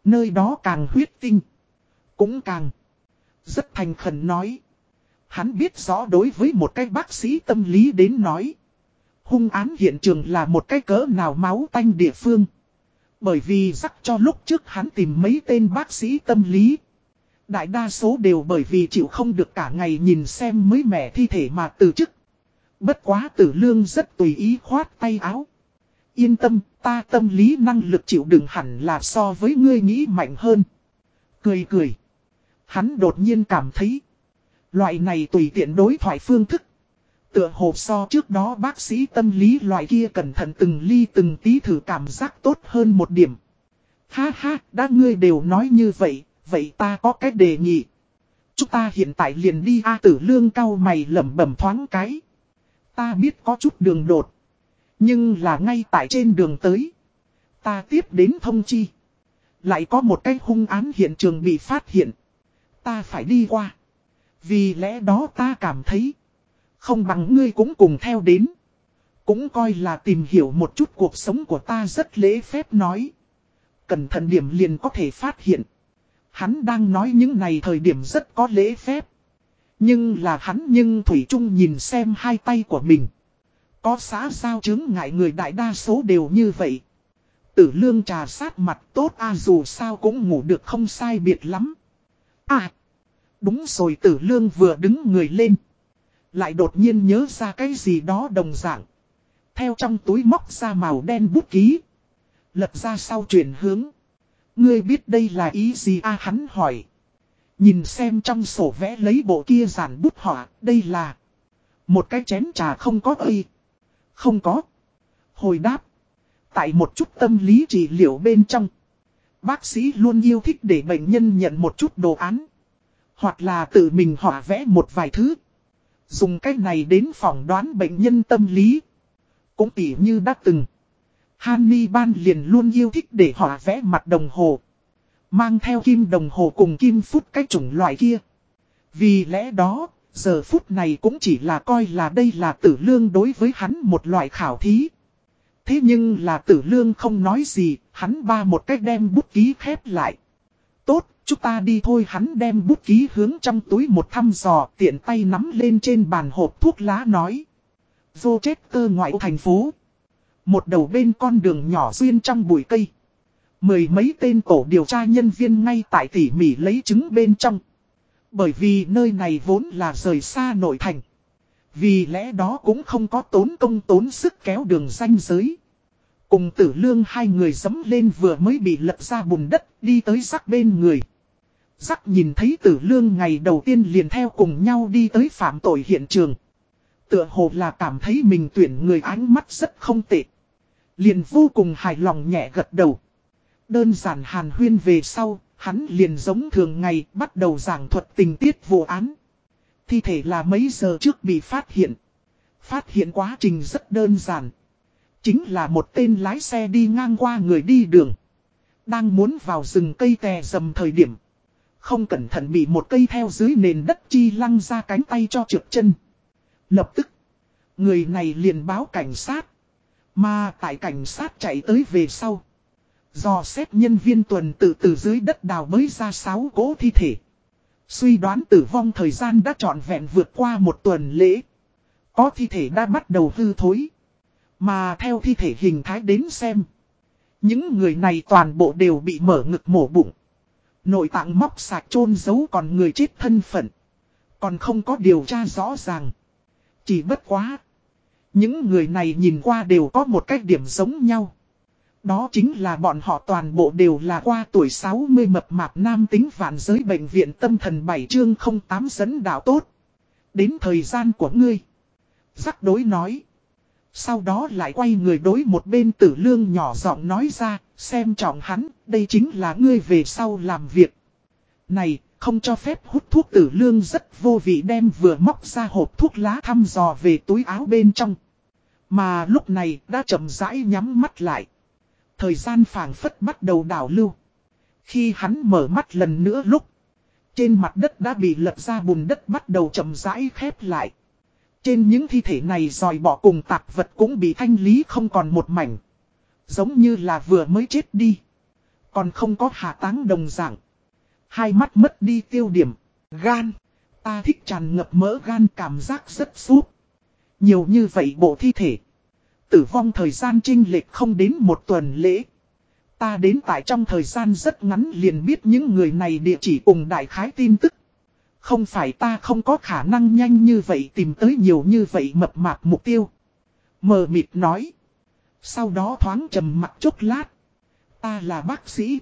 Nơi đó càng huyết tinh. Cũng càng. Rất thành khẩn nói. Hắn biết rõ đối với một cái bác sĩ tâm lý đến nói. Hung án hiện trường là một cái cỡ nào máu tanh địa phương. Bởi vì rắc cho lúc trước hắn tìm mấy tên bác sĩ tâm lý. Đại đa số đều bởi vì chịu không được cả ngày nhìn xem mới mẻ thi thể mà từ chức. Bất quá tử lương rất tùy ý khoát tay áo. Yên tâm, ta tâm lý năng lực chịu đựng hẳn là so với ngươi nghĩ mạnh hơn. Cười cười. Hắn đột nhiên cảm thấy. Loại này tùy tiện đối thoại phương thức. Tựa hồ so trước đó bác sĩ tâm lý loại kia cẩn thận từng ly từng tí thử cảm giác tốt hơn một điểm. Ha ha, đã ngươi đều nói như vậy, vậy ta có cái đề nghị. Chúng ta hiện tại liền đi A tử lương cao mày lẩm bẩm thoáng cái. Ta biết có chút đường đột. Nhưng là ngay tại trên đường tới. Ta tiếp đến thông chi. Lại có một cái hung án hiện trường bị phát hiện. Ta phải đi qua. Vì lẽ đó ta cảm thấy. Không bằng ngươi cũng cùng theo đến. Cũng coi là tìm hiểu một chút cuộc sống của ta rất lễ phép nói. Cẩn thận điểm liền có thể phát hiện. Hắn đang nói những này thời điểm rất có lễ phép. Nhưng là hắn nhưng Thủy Trung nhìn xem hai tay của mình. Có xã sao chứng ngại người đại đa số đều như vậy. Tử lương trà sát mặt tốt a dù sao cũng ngủ được không sai biệt lắm. À, đúng rồi tử lương vừa đứng người lên. Lại đột nhiên nhớ ra cái gì đó đồng dạng. Theo trong túi móc ra màu đen bút ký. Lật ra sau chuyển hướng. Ngươi biết đây là ý gì a hắn hỏi. Nhìn xem trong sổ vẽ lấy bộ kia giản bút họa, đây là một cái chén trà không có ơi. Không có. Hồi đáp. Tại một chút tâm lý trị liệu bên trong. Bác sĩ luôn yêu thích để bệnh nhân nhận một chút đồ án. Hoặc là tự mình họa vẽ một vài thứ. Dùng cách này đến phỏng đoán bệnh nhân tâm lý. Cũng tỉ như đã từng. Hannibal liền luôn yêu thích để họa vẽ mặt đồng hồ. Mang theo kim đồng hồ cùng kim phút cái chủng loại kia. Vì lẽ đó, giờ phút này cũng chỉ là coi là đây là tử lương đối với hắn một loại khảo thí. Thế nhưng là tử lương không nói gì, hắn ba một cách đem bút ký khép lại. Tốt, chúng ta đi thôi hắn đem bút ký hướng trong túi một thăm dò tiện tay nắm lên trên bàn hộp thuốc lá nói. Vô chết cơ ngoại thành phố. Một đầu bên con đường nhỏ xuyên trong bụi cây. Mười mấy tên cổ điều tra nhân viên ngay tại tỉ mỉ lấy chứng bên trong. Bởi vì nơi này vốn là rời xa nội thành. Vì lẽ đó cũng không có tốn công tốn sức kéo đường ranh giới. Cùng tử lương hai người dấm lên vừa mới bị lật ra bùn đất đi tới rắc bên người. Rắc nhìn thấy tử lương ngày đầu tiên liền theo cùng nhau đi tới phạm tội hiện trường. Tựa hồ là cảm thấy mình tuyển người ánh mắt rất không tệ. Liền vô cùng hài lòng nhẹ gật đầu. Đơn giản hàn huyên về sau, hắn liền giống thường ngày bắt đầu giảng thuật tình tiết vụ án. Thi thể là mấy giờ trước bị phát hiện. Phát hiện quá trình rất đơn giản. Chính là một tên lái xe đi ngang qua người đi đường. Đang muốn vào rừng cây tè dầm thời điểm. Không cẩn thận bị một cây theo dưới nền đất chi lăng ra cánh tay cho trượt chân. Lập tức, người này liền báo cảnh sát. Mà tại cảnh sát chạy tới về sau. Do xét nhân viên tuần tự từ dưới đất đào mới ra sáu cố thi thể. Suy đoán tử vong thời gian đã trọn vẹn vượt qua một tuần lễ. Có thi thể đã bắt đầu hư thối. Mà theo thi thể hình thái đến xem. Những người này toàn bộ đều bị mở ngực mổ bụng. Nội tạng móc sạc chôn giấu còn người chết thân phận. Còn không có điều tra rõ ràng. Chỉ bất quá. Những người này nhìn qua đều có một cách điểm giống nhau. Đó chính là bọn họ toàn bộ đều là qua tuổi 60 mập mạp nam tính vạn giới bệnh viện tâm thần 7 chương 08 dẫn đạo tốt. Đến thời gian của ngươi. Giác đối nói. Sau đó lại quay người đối một bên tử lương nhỏ giọng nói ra, xem trọng hắn, đây chính là ngươi về sau làm việc. Này, không cho phép hút thuốc tử lương rất vô vị đem vừa móc ra hộp thuốc lá thăm dò về túi áo bên trong. Mà lúc này đã chậm rãi nhắm mắt lại. Thời gian phảng phất bắt đầu đảo lưu. Khi hắn mở mắt lần nữa lúc. Trên mặt đất đã bị lật ra bùn đất bắt đầu chậm rãi khép lại. Trên những thi thể này dòi bỏ cùng tạp vật cũng bị thanh lý không còn một mảnh. Giống như là vừa mới chết đi. Còn không có hạ táng đồng dạng. Hai mắt mất đi tiêu điểm. Gan. Ta thích tràn ngập mỡ gan cảm giác rất suốt. Nhiều như vậy bộ thi thể. Tử vong thời gian trinh lệch không đến một tuần lễ. Ta đến tại trong thời gian rất ngắn liền biết những người này địa chỉ cùng đại khái tin tức. Không phải ta không có khả năng nhanh như vậy tìm tới nhiều như vậy mập mạp mục tiêu. Mờ mịt nói. Sau đó thoáng trầm mặt chốc lát. Ta là bác sĩ.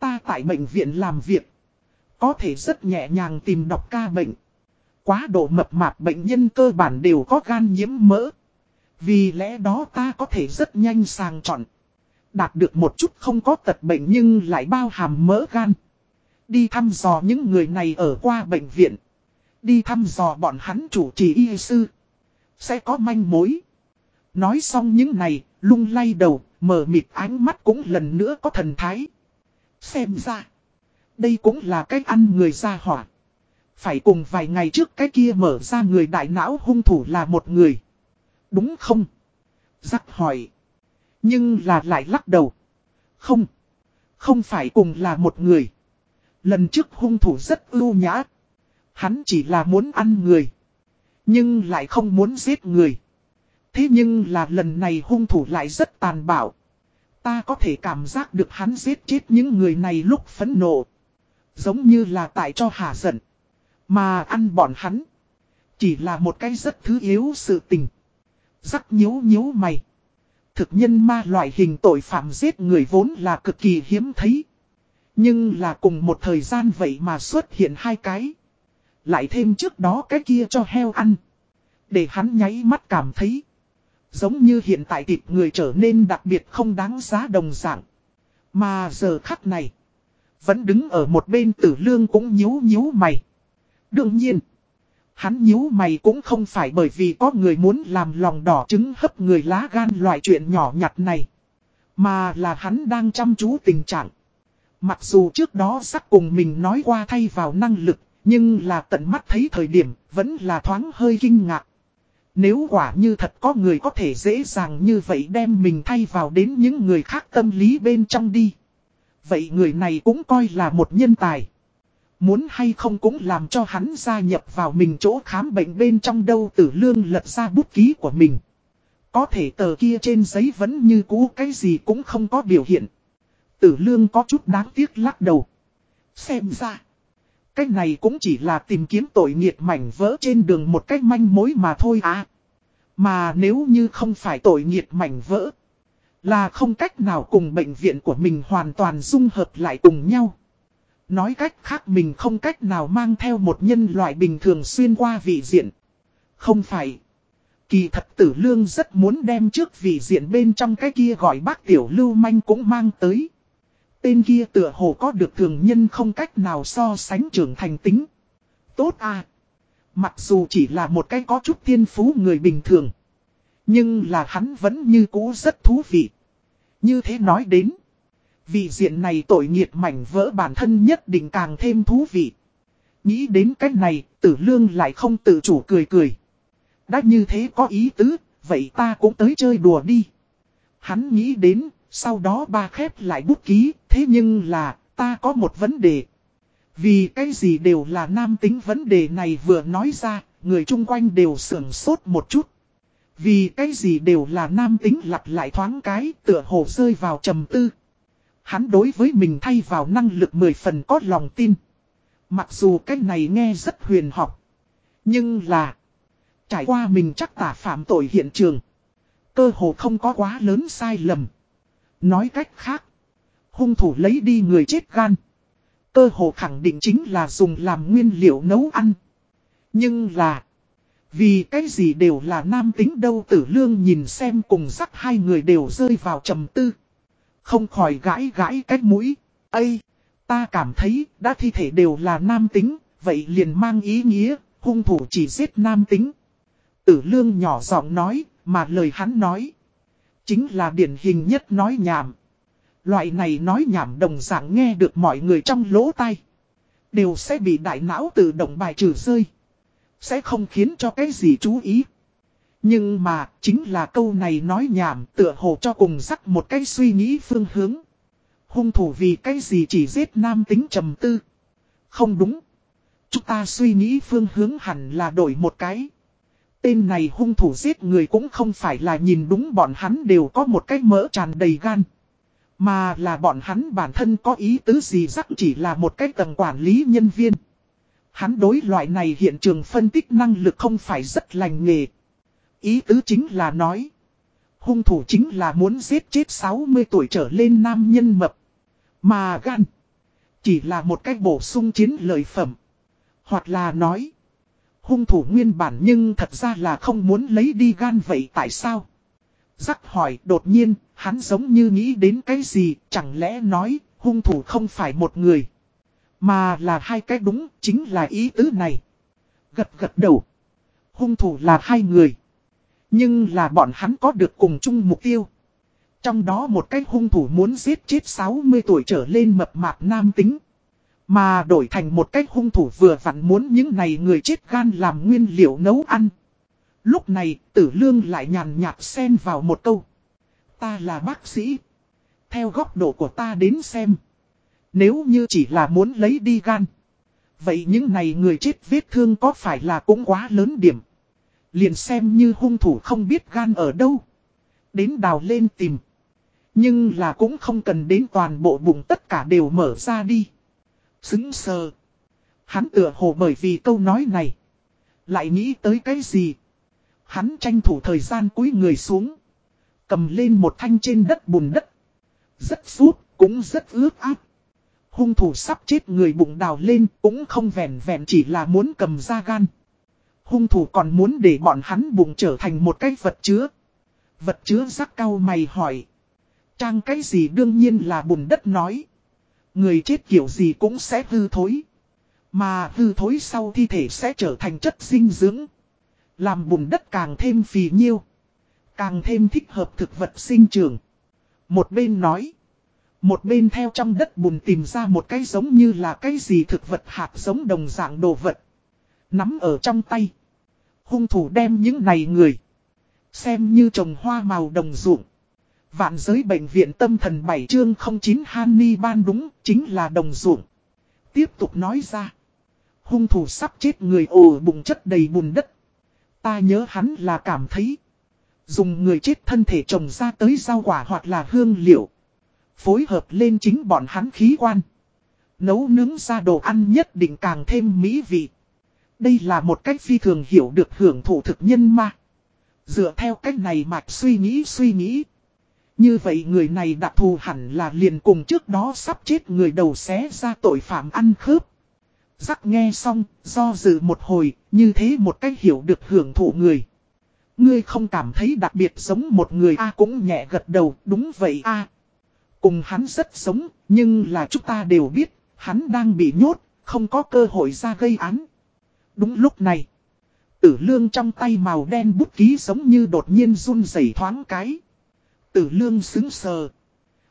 Ta tại bệnh viện làm việc. Có thể rất nhẹ nhàng tìm đọc ca bệnh. Quá độ mập mạp bệnh nhân cơ bản đều có gan nhiễm mỡ. Vì lẽ đó ta có thể rất nhanh sàng chọn. Đạt được một chút không có tật bệnh nhưng lại bao hàm mỡ gan. Đi thăm dò những người này ở qua bệnh viện. Đi thăm dò bọn hắn chủ trì y sư. Sẽ có manh mối. Nói xong những này, lung lay đầu, mở mịt ánh mắt cũng lần nữa có thần thái. Xem ra, đây cũng là cách ăn người ra hỏa. Phải cùng vài ngày trước cái kia mở ra người đại não hung thủ là một người. Đúng không? Giác hỏi. Nhưng là lại lắc đầu. Không. Không phải cùng là một người. Lần trước hung thủ rất ưu nhã. Hắn chỉ là muốn ăn người. Nhưng lại không muốn giết người. Thế nhưng là lần này hung thủ lại rất tàn bạo. Ta có thể cảm giác được hắn giết chết những người này lúc phẫn nộ. Giống như là tại cho hà giận. Mà ăn bọn hắn. Chỉ là một cái rất thứ yếu sự tình. Rắc nhếu nhếu mày. Thực nhân ma loại hình tội phạm giết người vốn là cực kỳ hiếm thấy. Nhưng là cùng một thời gian vậy mà xuất hiện hai cái. Lại thêm trước đó cái kia cho heo ăn. Để hắn nháy mắt cảm thấy. Giống như hiện tại thịt người trở nên đặc biệt không đáng giá đồng dạng. Mà giờ khắc này. Vẫn đứng ở một bên tử lương cũng nhíu nhíu mày. Đương nhiên. Hắn nhíu mày cũng không phải bởi vì có người muốn làm lòng đỏ trứng hấp người lá gan loại chuyện nhỏ nhặt này. Mà là hắn đang chăm chú tình trạng. Mặc dù trước đó sắc cùng mình nói qua thay vào năng lực, nhưng là tận mắt thấy thời điểm, vẫn là thoáng hơi kinh ngạc. Nếu quả như thật có người có thể dễ dàng như vậy đem mình thay vào đến những người khác tâm lý bên trong đi. Vậy người này cũng coi là một nhân tài. Muốn hay không cũng làm cho hắn gia nhập vào mình chỗ khám bệnh bên trong đâu tử lương lật ra bút ký của mình. Có thể tờ kia trên giấy vẫn như cũ, cái gì cũng không có biểu hiện. Tử lương có chút đáng tiếc lắc đầu. Xem ra. Cái này cũng chỉ là tìm kiếm tội nghiệt mảnh vỡ trên đường một cách manh mối mà thôi à. Mà nếu như không phải tội nghiệt mảnh vỡ. Là không cách nào cùng bệnh viện của mình hoàn toàn dung hợp lại cùng nhau. Nói cách khác mình không cách nào mang theo một nhân loại bình thường xuyên qua vị diện. Không phải. Kỳ thật tử lương rất muốn đem trước vị diện bên trong cái kia gọi bác tiểu lưu manh cũng mang tới. Tên kia tựa hồ có được thường nhân không cách nào so sánh trưởng thành tính. Tốt à. Mặc dù chỉ là một cái có chút thiên phú người bình thường. Nhưng là hắn vẫn như cũ rất thú vị. Như thế nói đến vì diện này tội nghiệt mảnh vỡ bản thân nhất định càng thêm thú vị. Nghĩ đến cách này, tử lương lại không tự chủ cười cười. Đã như thế có ý tứ, vậy ta cũng tới chơi đùa đi. Hắn nghĩ đến, sau đó ba khép lại bút ký, thế nhưng là, ta có một vấn đề. Vì cái gì đều là nam tính vấn đề này vừa nói ra, người chung quanh đều sưởng sốt một chút. Vì cái gì đều là nam tính lặp lại thoáng cái, tựa hồ rơi vào trầm tư. Hắn đối với mình thay vào năng lực mười phần có lòng tin. Mặc dù cái này nghe rất huyền học. Nhưng là. Trải qua mình chắc tả phạm tội hiện trường. Cơ hồ không có quá lớn sai lầm. Nói cách khác. Hung thủ lấy đi người chết gan. Cơ hồ khẳng định chính là dùng làm nguyên liệu nấu ăn. Nhưng là. Vì cái gì đều là nam tính đâu, tử lương nhìn xem cùng sắc hai người đều rơi vào trầm tư. Không khỏi gãi gãi cái mũi. Ây! Ta cảm thấy đã thi thể đều là nam tính, vậy liền mang ý nghĩa, hung thủ chỉ giết nam tính. Tử lương nhỏ giọng nói, mà lời hắn nói. Chính là điển hình nhất nói nhảm. Loại này nói nhảm đồng dạng nghe được mọi người trong lỗ tai. Đều sẽ bị đại não tự động bài trừ rơi. Sẽ không khiến cho cái gì chú ý. Nhưng mà, chính là câu này nói nhảm tựa hồ cho cùng rắc một cái suy nghĩ phương hướng. Hung thủ vì cái gì chỉ giết nam tính trầm tư. Không đúng. Chúng ta suy nghĩ phương hướng hẳn là đổi một cái. Tên này hung thủ giết người cũng không phải là nhìn đúng bọn hắn đều có một cái mỡ tràn đầy gan. Mà là bọn hắn bản thân có ý tứ gì rắc chỉ là một cái tầng quản lý nhân viên. Hắn đối loại này hiện trường phân tích năng lực không phải rất lành nghề. Ý tứ chính là nói. Hung thủ chính là muốn giết chết 60 tuổi trở lên nam nhân mập. Mà gan. Chỉ là một cách bổ sung chiến lợi phẩm. Hoặc là nói. Hung thủ nguyên bản nhưng thật ra là không muốn lấy đi gan vậy tại sao? Rắc hỏi đột nhiên, hắn giống như nghĩ đến cái gì, chẳng lẽ nói, hung thủ không phải một người. Mà là hai cái đúng, chính là ý tứ này. Gật gật đầu. Hung thủ là hai người. Nhưng là bọn hắn có được cùng chung mục tiêu. Trong đó một cái hung thủ muốn giết chết 60 tuổi trở lên mập mạp nam tính. Mà đổi thành một cái hung thủ vừa vặn muốn những này người chết gan làm nguyên liệu nấu ăn. Lúc này, tử lương lại nhàn nhạt xen vào một câu. Ta là bác sĩ. Theo góc độ của ta đến xem. Nếu như chỉ là muốn lấy đi gan. Vậy những này người chết vết thương có phải là cũng quá lớn điểm. Liền xem như hung thủ không biết gan ở đâu. Đến đào lên tìm. Nhưng là cũng không cần đến toàn bộ bụng tất cả đều mở ra đi. Xứng sờ. Hắn tựa hồ bởi vì câu nói này. Lại nghĩ tới cái gì? Hắn tranh thủ thời gian cúi người xuống. Cầm lên một thanh trên đất bùn đất. Rất suốt, cũng rất ướt áp. Hung thủ sắp chết người bụng đào lên cũng không vẹn vẹn chỉ là muốn cầm ra gan. Hung thủ còn muốn để bọn hắn bụng trở thành một cái vật chứa. Vật chứa rắc cao mày hỏi. Trang cái gì đương nhiên là bùn đất nói. Người chết kiểu gì cũng sẽ hư thối. Mà hư thối sau thi thể sẽ trở thành chất dinh dưỡng. Làm bùn đất càng thêm phì nhiêu. Càng thêm thích hợp thực vật sinh trưởng. Một bên nói. Một bên theo trong đất bùn tìm ra một cái giống như là cái gì thực vật hạt giống đồng dạng đồ vật. Nắm ở trong tay. Hung thủ đem những này người. Xem như trồng hoa màu đồng ruộng. Vạn giới bệnh viện tâm thần 7 chương 09 Hanni ban đúng, chính là đồng ruộng. Tiếp tục nói ra. Hung thủ sắp chết người ồ bụng chất đầy bùn đất. Ta nhớ hắn là cảm thấy. Dùng người chết thân thể trồng ra tới rau quả hoặc là hương liệu. Phối hợp lên chính bọn hắn khí quan. Nấu nướng ra đồ ăn nhất định càng thêm mỹ vị. Đây là một cách phi thường hiểu được hưởng thụ thực nhân mà. Dựa theo cách này mạch suy nghĩ suy nghĩ. Như vậy người này đặc thù hẳn là liền cùng trước đó sắp chết người đầu xé ra tội phạm ăn khớp. giác nghe xong, do dự một hồi, như thế một cách hiểu được hưởng thụ người. Ngươi không cảm thấy đặc biệt giống một người A cũng nhẹ gật đầu, đúng vậy A. Cùng hắn rất giống, nhưng là chúng ta đều biết, hắn đang bị nhốt, không có cơ hội ra gây án. Đúng lúc này, tử lương trong tay màu đen bút ký giống như đột nhiên run rẩy thoáng cái. Tử lương xứng sờ.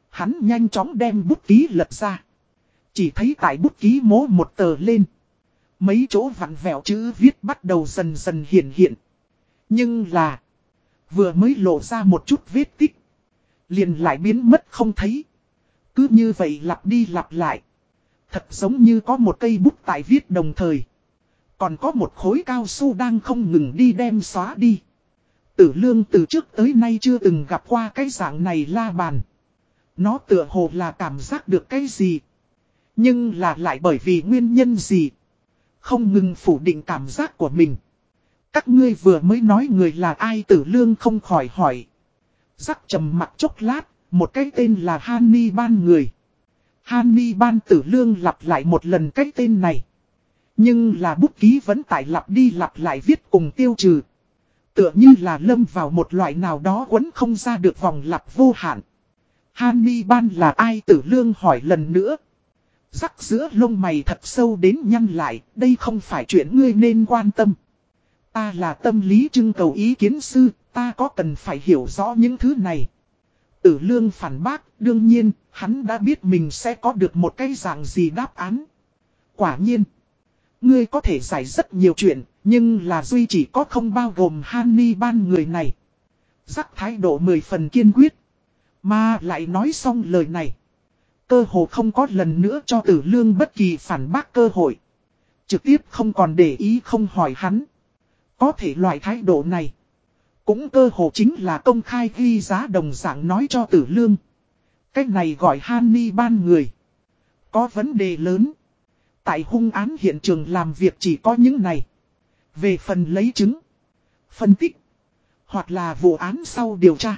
Hắn nhanh chóng đem bút ký lật ra. Chỉ thấy tại bút ký mố một tờ lên. Mấy chỗ vặn vẹo chữ viết bắt đầu dần dần hiện hiện. Nhưng là. Vừa mới lộ ra một chút vết tích. Liền lại biến mất không thấy. Cứ như vậy lặp đi lặp lại. Thật giống như có một cây bút tại viết đồng thời. Còn có một khối cao su đang không ngừng đi đem xóa đi. Tử lương từ trước tới nay chưa từng gặp qua cái dạng này la bàn. Nó tựa hồ là cảm giác được cái gì. Nhưng là lại bởi vì nguyên nhân gì. Không ngừng phủ định cảm giác của mình. Các ngươi vừa mới nói người là ai tử lương không khỏi hỏi. Giác trầm mặt chốc lát, một cái tên là Hany ban người. Hany ban tử lương lặp lại một lần cái tên này. Nhưng là bút ký vẫn tại lặp đi lặp lại viết cùng tiêu trừ. Tựa như là lâm vào một loại nào đó quấn không ra được vòng lặp vô hạn. Hany ban là ai tử lương hỏi lần nữa. Rắc giữa lông mày thật sâu đến nhăn lại, đây không phải chuyện ngươi nên quan tâm. Ta là tâm lý trưng cầu ý kiến sư, ta có cần phải hiểu rõ những thứ này. Tử lương phản bác, đương nhiên, hắn đã biết mình sẽ có được một cái dạng gì đáp án. Quả nhiên, ngươi có thể giải rất nhiều chuyện, nhưng là duy chỉ có không bao gồm Hanni ban người này. Giác thái độ mười phần kiên quyết. Mà lại nói xong lời này. Cơ hồ không có lần nữa cho tử lương bất kỳ phản bác cơ hội. Trực tiếp không còn để ý không hỏi hắn. Có thể loại thái độ này. Cũng cơ hồ chính là công khai ghi giá đồng dạng nói cho tử lương. Cách này gọi Hanni ban người. Có vấn đề lớn. Tại hung án hiện trường làm việc chỉ có những này. Về phần lấy chứng. Phân tích. Hoặc là vụ án sau điều tra.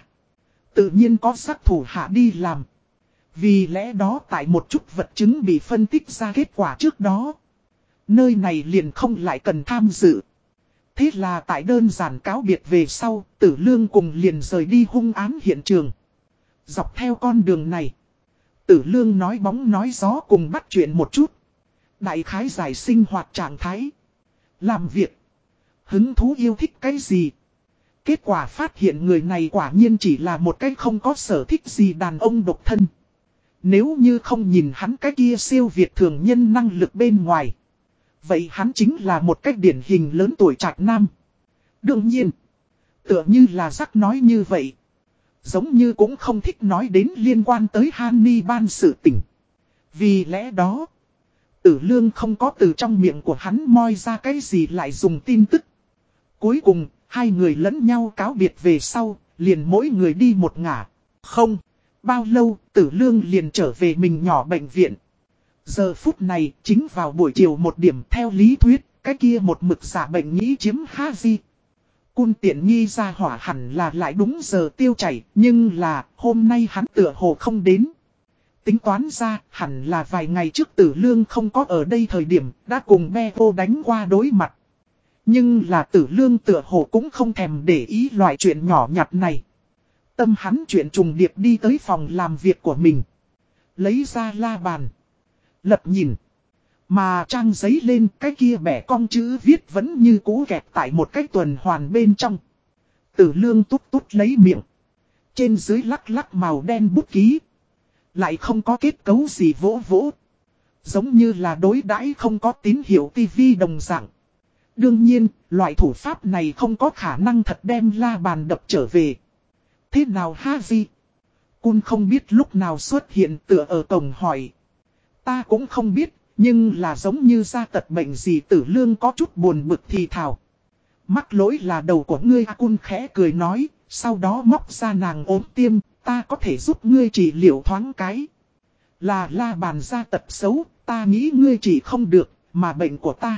Tự nhiên có sát thủ hạ đi làm. Vì lẽ đó tại một chút vật chứng bị phân tích ra kết quả trước đó. Nơi này liền không lại cần tham dự. Thế là tại đơn giản cáo biệt về sau, tử lương cùng liền rời đi hung án hiện trường. Dọc theo con đường này, tử lương nói bóng nói gió cùng bắt chuyện một chút. Đại khái giải sinh hoạt trạng thái. Làm việc. Hứng thú yêu thích cái gì. Kết quả phát hiện người này quả nhiên chỉ là một cái không có sở thích gì đàn ông độc thân. Nếu như không nhìn hắn cái kia siêu việt thường nhân năng lực bên ngoài. Vậy hắn chính là một cách điển hình lớn tuổi trạch nam. Đương nhiên, tựa như là rắc nói như vậy. Giống như cũng không thích nói đến liên quan tới Hanni ban sự tình. Vì lẽ đó, tử lương không có từ trong miệng của hắn moi ra cái gì lại dùng tin tức. Cuối cùng, hai người lẫn nhau cáo biệt về sau, liền mỗi người đi một ngả. Không, bao lâu tử lương liền trở về mình nhỏ bệnh viện. Giờ phút này, chính vào buổi chiều một điểm theo lý thuyết, cái kia một mực giả bệnh nghĩ chiếm ha di. Cun tiện nghi ra hỏa hẳn là lại đúng giờ tiêu chảy, nhưng là, hôm nay hắn tựa hồ không đến. Tính toán ra, hẳn là vài ngày trước tử lương không có ở đây thời điểm, đã cùng be cô đánh qua đối mặt. Nhưng là tử lương tựa hồ cũng không thèm để ý loại chuyện nhỏ nhặt này. Tâm hắn chuyện trùng điệp đi tới phòng làm việc của mình. Lấy ra la bàn. Lật nhìn. Mà trang giấy lên cái kia bẻ cong chữ viết vẫn như cũ kẹt tại một cái tuần hoàn bên trong. Tử lương tút tút lấy miệng. Trên dưới lắc lắc màu đen bút ký. Lại không có kết cấu gì vỗ vỗ. Giống như là đối đãi không có tín hiệu tivi đồng dạng. Đương nhiên, loại thủ pháp này không có khả năng thật đem la bàn đập trở về. Thế nào ha gì? Cun không biết lúc nào xuất hiện tựa ở cổng hỏi. Ta cũng không biết, nhưng là giống như ra tật bệnh gì tử lương có chút buồn bực thì thảo. Mắc lỗi là đầu của ngươi A Cun khẽ cười nói, sau đó móc ra nàng ốm tiêm, ta có thể giúp ngươi trị liệu thoáng cái. Là la bàn ra tật xấu, ta nghĩ ngươi chỉ không được, mà bệnh của ta.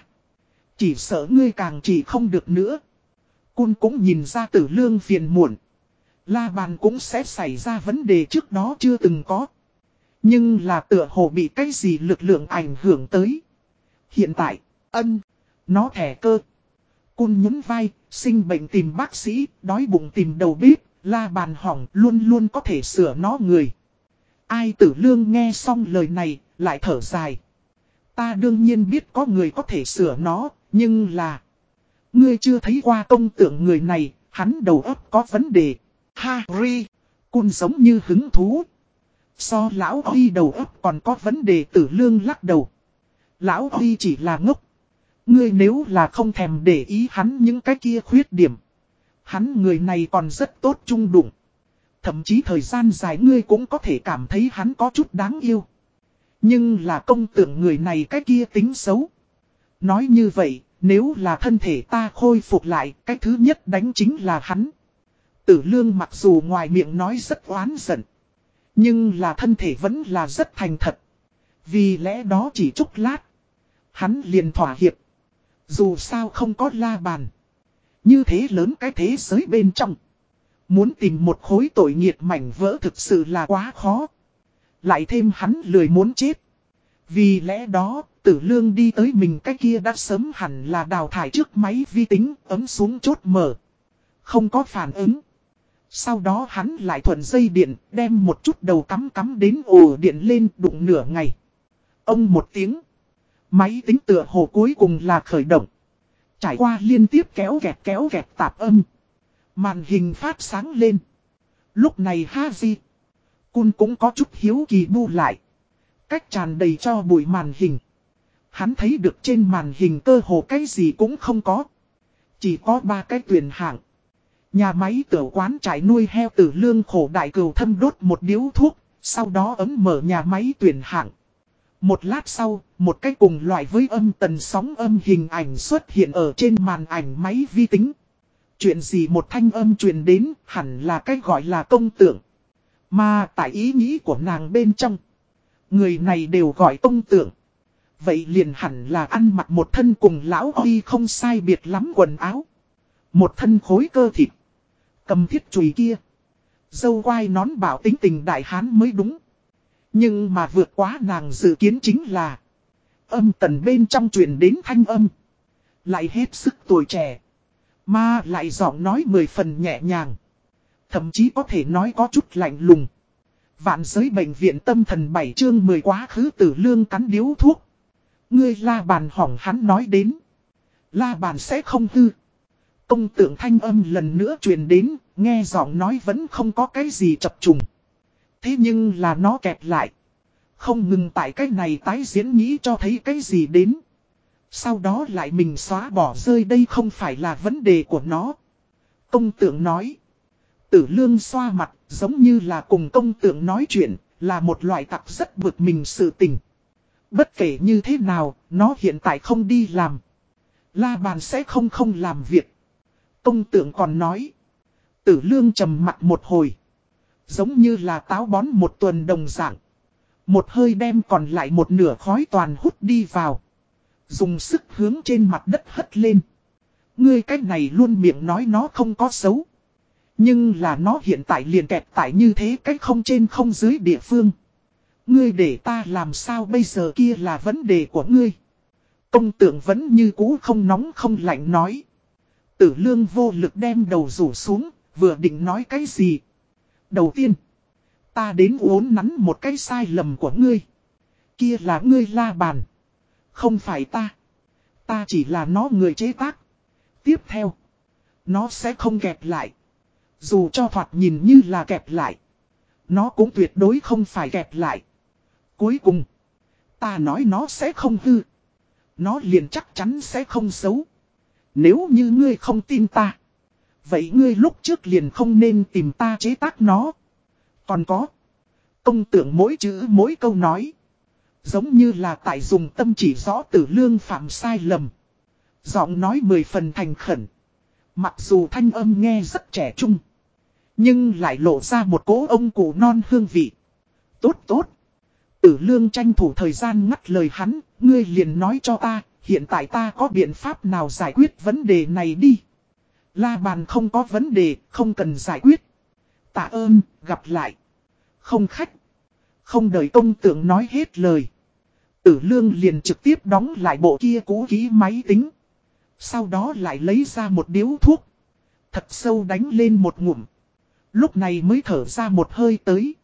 Chỉ sợ ngươi càng chỉ không được nữa. Cun cũng nhìn ra tử lương phiền muộn. La bàn cũng sẽ xảy ra vấn đề trước đó chưa từng có. Nhưng là tựa hồ bị cái gì lực lượng ảnh hưởng tới. Hiện tại, ân, nó thẻ cơ. Cun nhún vai, sinh bệnh tìm bác sĩ, đói bụng tìm đầu bếp, la bàn hỏng luôn luôn có thể sửa nó người. Ai tử lương nghe xong lời này, lại thở dài. Ta đương nhiên biết có người có thể sửa nó, nhưng là... Ngươi chưa thấy qua công tượng người này, hắn đầu óc có vấn đề. Harry, cun giống như hứng thú. So lão Huy đầu óc còn có vấn đề tử lương lắc đầu. Lão Huy chỉ là ngốc. Ngươi nếu là không thèm để ý hắn những cái kia khuyết điểm. Hắn người này còn rất tốt trung đụng. Thậm chí thời gian dài ngươi cũng có thể cảm thấy hắn có chút đáng yêu. Nhưng là công tưởng người này cái kia tính xấu. Nói như vậy, nếu là thân thể ta khôi phục lại, cái thứ nhất đánh chính là hắn. Tử lương mặc dù ngoài miệng nói rất oán giận. Nhưng là thân thể vẫn là rất thành thật. Vì lẽ đó chỉ chút lát. Hắn liền thỏa hiệp. Dù sao không có la bàn. Như thế lớn cái thế giới bên trong. Muốn tìm một khối tội nghiệt mảnh vỡ thực sự là quá khó. Lại thêm hắn lười muốn chết. Vì lẽ đó, tử lương đi tới mình cái kia đã sớm hẳn là đào thải trước máy vi tính, ấm xuống chốt mở. Không có phản ứng. Sau đó hắn lại thuận dây điện, đem một chút đầu cắm cắm đến ổ điện lên đụng nửa ngày. Ông một tiếng. Máy tính tựa hồ cuối cùng là khởi động. Trải qua liên tiếp kéo gẹt kéo gẹt tạp âm. Màn hình phát sáng lên. Lúc này Haji. Cun cũng có chút hiếu kỳ bu lại. Cách tràn đầy cho bụi màn hình. Hắn thấy được trên màn hình cơ hồ cái gì cũng không có. Chỉ có ba cái tuyển hạng. Nhà máy tiểu quán trải nuôi heo tử lương khổ đại cừu thâm đốt một điếu thuốc, sau đó ấm mở nhà máy tuyển hạng. Một lát sau, một cái cùng loại với âm tần sóng âm hình ảnh xuất hiện ở trên màn ảnh máy vi tính. Chuyện gì một thanh âm truyền đến hẳn là cái gọi là công tượng. Mà tại ý nghĩ của nàng bên trong. Người này đều gọi công tượng. Vậy liền hẳn là ăn mặc một thân cùng lão Huy không sai biệt lắm quần áo. Một thân khối cơ thịt. Cầm thiết chùy kia. Dâu quai nón bảo tính tình đại hán mới đúng. Nhưng mà vượt quá nàng dự kiến chính là. Âm tần bên trong truyền đến thanh âm. Lại hết sức tuổi trẻ. Mà lại giọng nói mười phần nhẹ nhàng. Thậm chí có thể nói có chút lạnh lùng. Vạn giới bệnh viện tâm thần bảy chương 10 quá khứ tử lương cắn điếu thuốc. Ngươi la bàn hỏng hắn nói đến. La bàn sẽ không hư. Công tượng thanh âm lần nữa truyền đến, nghe giọng nói vẫn không có cái gì chập trùng. Thế nhưng là nó kẹp lại. Không ngừng tại cái này tái diễn nghĩ cho thấy cái gì đến. Sau đó lại mình xóa bỏ rơi đây không phải là vấn đề của nó. Công tượng nói. Tử lương xoa mặt giống như là cùng công tượng nói chuyện là một loại tặc rất bực mình sự tình. Bất kể như thế nào, nó hiện tại không đi làm. La bàn sẽ không không làm việc. Công tượng còn nói. Tử lương trầm mặt một hồi. Giống như là táo bón một tuần đồng dạng. Một hơi đem còn lại một nửa khói toàn hút đi vào. Dùng sức hướng trên mặt đất hất lên. Ngươi cách này luôn miệng nói nó không có xấu. Nhưng là nó hiện tại liền kẹt tại như thế cách không trên không dưới địa phương. Ngươi để ta làm sao bây giờ kia là vấn đề của ngươi. Công tượng vẫn như cũ không nóng không lạnh nói. Tử lương vô lực đem đầu rủ xuống, vừa định nói cái gì. Đầu tiên, ta đến uốn nắn một cái sai lầm của ngươi. Kia là ngươi la bàn. Không phải ta. Ta chỉ là nó người chế tác. Tiếp theo, nó sẽ không kẹp lại. Dù cho thoạt nhìn như là kẹp lại. Nó cũng tuyệt đối không phải kẹp lại. Cuối cùng, ta nói nó sẽ không hư. Nó liền chắc chắn sẽ không xấu. Nếu như ngươi không tin ta. Vậy ngươi lúc trước liền không nên tìm ta chế tác nó. Còn có. Công tưởng mỗi chữ mỗi câu nói. Giống như là tại dùng tâm chỉ rõ tử lương phạm sai lầm. Giọng nói mười phần thành khẩn. Mặc dù thanh âm nghe rất trẻ trung. Nhưng lại lộ ra một cố ông cụ non hương vị. Tốt tốt. Tử lương tranh thủ thời gian ngắt lời hắn. Ngươi liền nói cho ta. Hiện tại ta có biện pháp nào giải quyết vấn đề này đi. La bàn không có vấn đề. Không cần giải quyết. Tạ ơn. Gặp lại. Không khách. Không đợi công tượng nói hết lời. Tử lương liền trực tiếp đóng lại bộ kia cũ ký máy tính. Sau đó lại lấy ra một điếu thuốc. Thật sâu đánh lên một ngụm. Lúc này mới thở ra một hơi tới.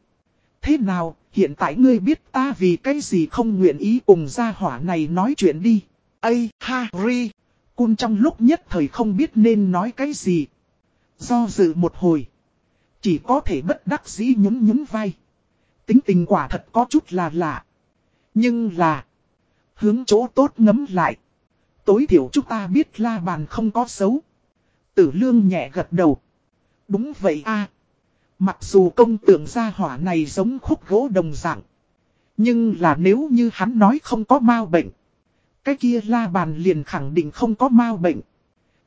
Thế nào, hiện tại ngươi biết ta vì cái gì không nguyện ý cùng gia hỏa này nói chuyện đi. Ây, ha, ri. Cun trong lúc nhất thời không biết nên nói cái gì. Do dự một hồi. Chỉ có thể bất đắc dĩ nhún nhún vai. Tính tình quả thật có chút là lạ. Nhưng là. Hướng chỗ tốt ngấm lại. Tối thiểu chúng ta biết la bàn không có xấu. Tử lương nhẹ gật đầu. Đúng vậy a Mặc dù công tượng gia hỏa này giống khúc gỗ đồng dạng. Nhưng là nếu như hắn nói không có mau bệnh. Cái kia la bàn liền khẳng định không có mau bệnh.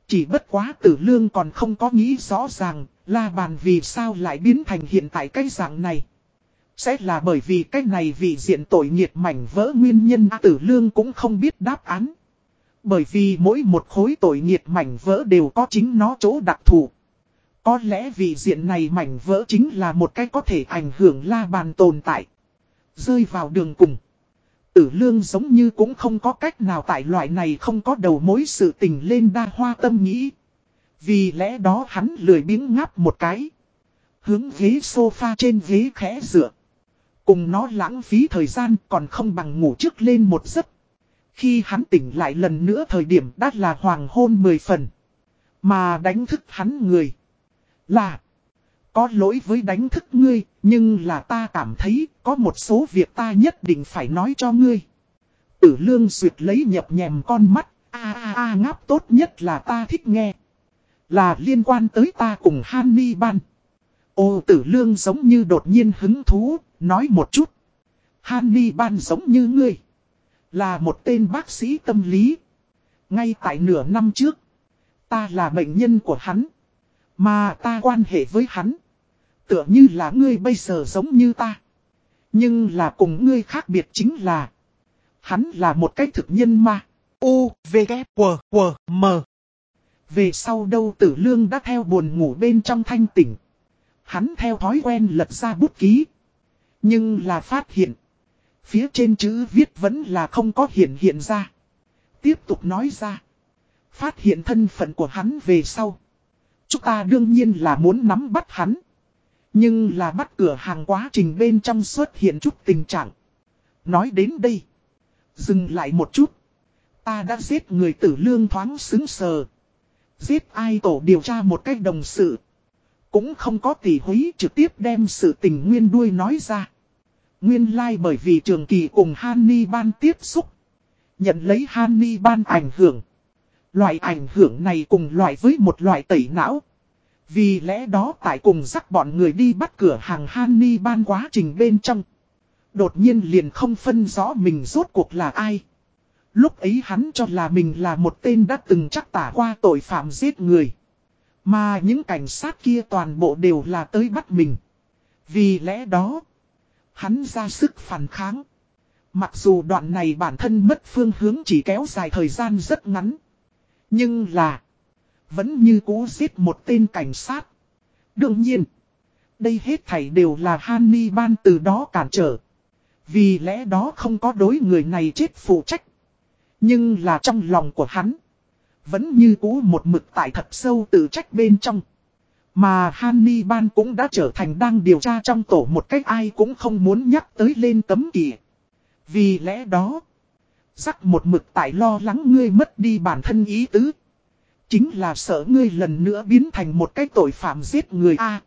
Chỉ bất quá tử lương còn không có nghĩ rõ ràng, la bàn vì sao lại biến thành hiện tại cái dạng này. Sẽ là bởi vì cái này vị diện tội nghiệt mảnh vỡ nguyên nhân tử lương cũng không biết đáp án. Bởi vì mỗi một khối tội nghiệt mảnh vỡ đều có chính nó chỗ đặc thù. Có lẽ vị diện này mảnh vỡ chính là một cái có thể ảnh hưởng la bàn tồn tại. Rơi vào đường cùng. Tử lương giống như cũng không có cách nào tại loại này không có đầu mối sự tình lên đa hoa tâm nghĩ. Vì lẽ đó hắn lười biếng ngáp một cái. Hướng ghế sofa trên ghế khẽ dựa. Cùng nó lãng phí thời gian còn không bằng ngủ trước lên một giấc. Khi hắn tỉnh lại lần nữa thời điểm đã là hoàng hôn mười phần. Mà đánh thức hắn người. Là. Có lỗi với đánh thức ngươi, nhưng là ta cảm thấy có một số việc ta nhất định phải nói cho ngươi. Tử lương duyệt lấy nhập nhèm con mắt, a a a ngáp tốt nhất là ta thích nghe. Là liên quan tới ta cùng Hanni Ban. Ô tử lương giống như đột nhiên hứng thú, nói một chút. Hanni Ban giống như ngươi. Là một tên bác sĩ tâm lý. Ngay tại nửa năm trước, ta là bệnh nhân của hắn. Mà ta quan hệ với hắn. Tựa như là ngươi bây giờ giống như ta. Nhưng là cùng ngươi khác biệt chính là. Hắn là một cái thực nhân mà. U, V, K, W, W, M. Về sau đâu tử lương đã theo buồn ngủ bên trong thanh tỉnh. Hắn theo thói quen lật ra bút ký. Nhưng là phát hiện. Phía trên chữ viết vẫn là không có hiện hiện ra. Tiếp tục nói ra. Phát hiện thân phận của hắn về sau. Chúng ta đương nhiên là muốn nắm bắt hắn. Nhưng là bắt cửa hàng quá trình bên trong xuất hiện chút tình trạng. Nói đến đây. Dừng lại một chút. Ta đã giết người tử lương thoáng xứng sờ. Giết ai tổ điều tra một cách đồng sự. Cũng không có tỷ húy trực tiếp đem sự tình nguyên đuôi nói ra. Nguyên lai like bởi vì trường kỳ cùng Hanni Ban tiếp xúc. Nhận lấy Hanni Ban ảnh hưởng. Loại ảnh hưởng này cùng loại với một loại tẩy não. Vì lẽ đó tại cùng dắt bọn người đi bắt cửa hàng Hanni ban quá trình bên trong. Đột nhiên liền không phân rõ mình rốt cuộc là ai. Lúc ấy hắn cho là mình là một tên đã từng chắc tả qua tội phạm giết người. Mà những cảnh sát kia toàn bộ đều là tới bắt mình. Vì lẽ đó, hắn ra sức phản kháng. Mặc dù đoạn này bản thân mất phương hướng chỉ kéo dài thời gian rất ngắn. Nhưng là, vẫn như cố giết một tên cảnh sát. Đương nhiên, đây hết thảy đều là Hanni ban từ đó cản trở. Vì lẽ đó không có đối người này chết phụ trách. Nhưng là trong lòng của hắn, vẫn như cũ một mực tại thật sâu tự trách bên trong. Mà Hanni Ban cũng đã trở thành đang điều tra trong tổ một cách ai cũng không muốn nhắc tới lên tấm kỷ. Vì lẽ đó, rắc một mực tại lo lắng ngươi mất đi bản thân ý tứ. Chính là sợ ngươi lần nữa biến thành một cái tội phạm giết người a.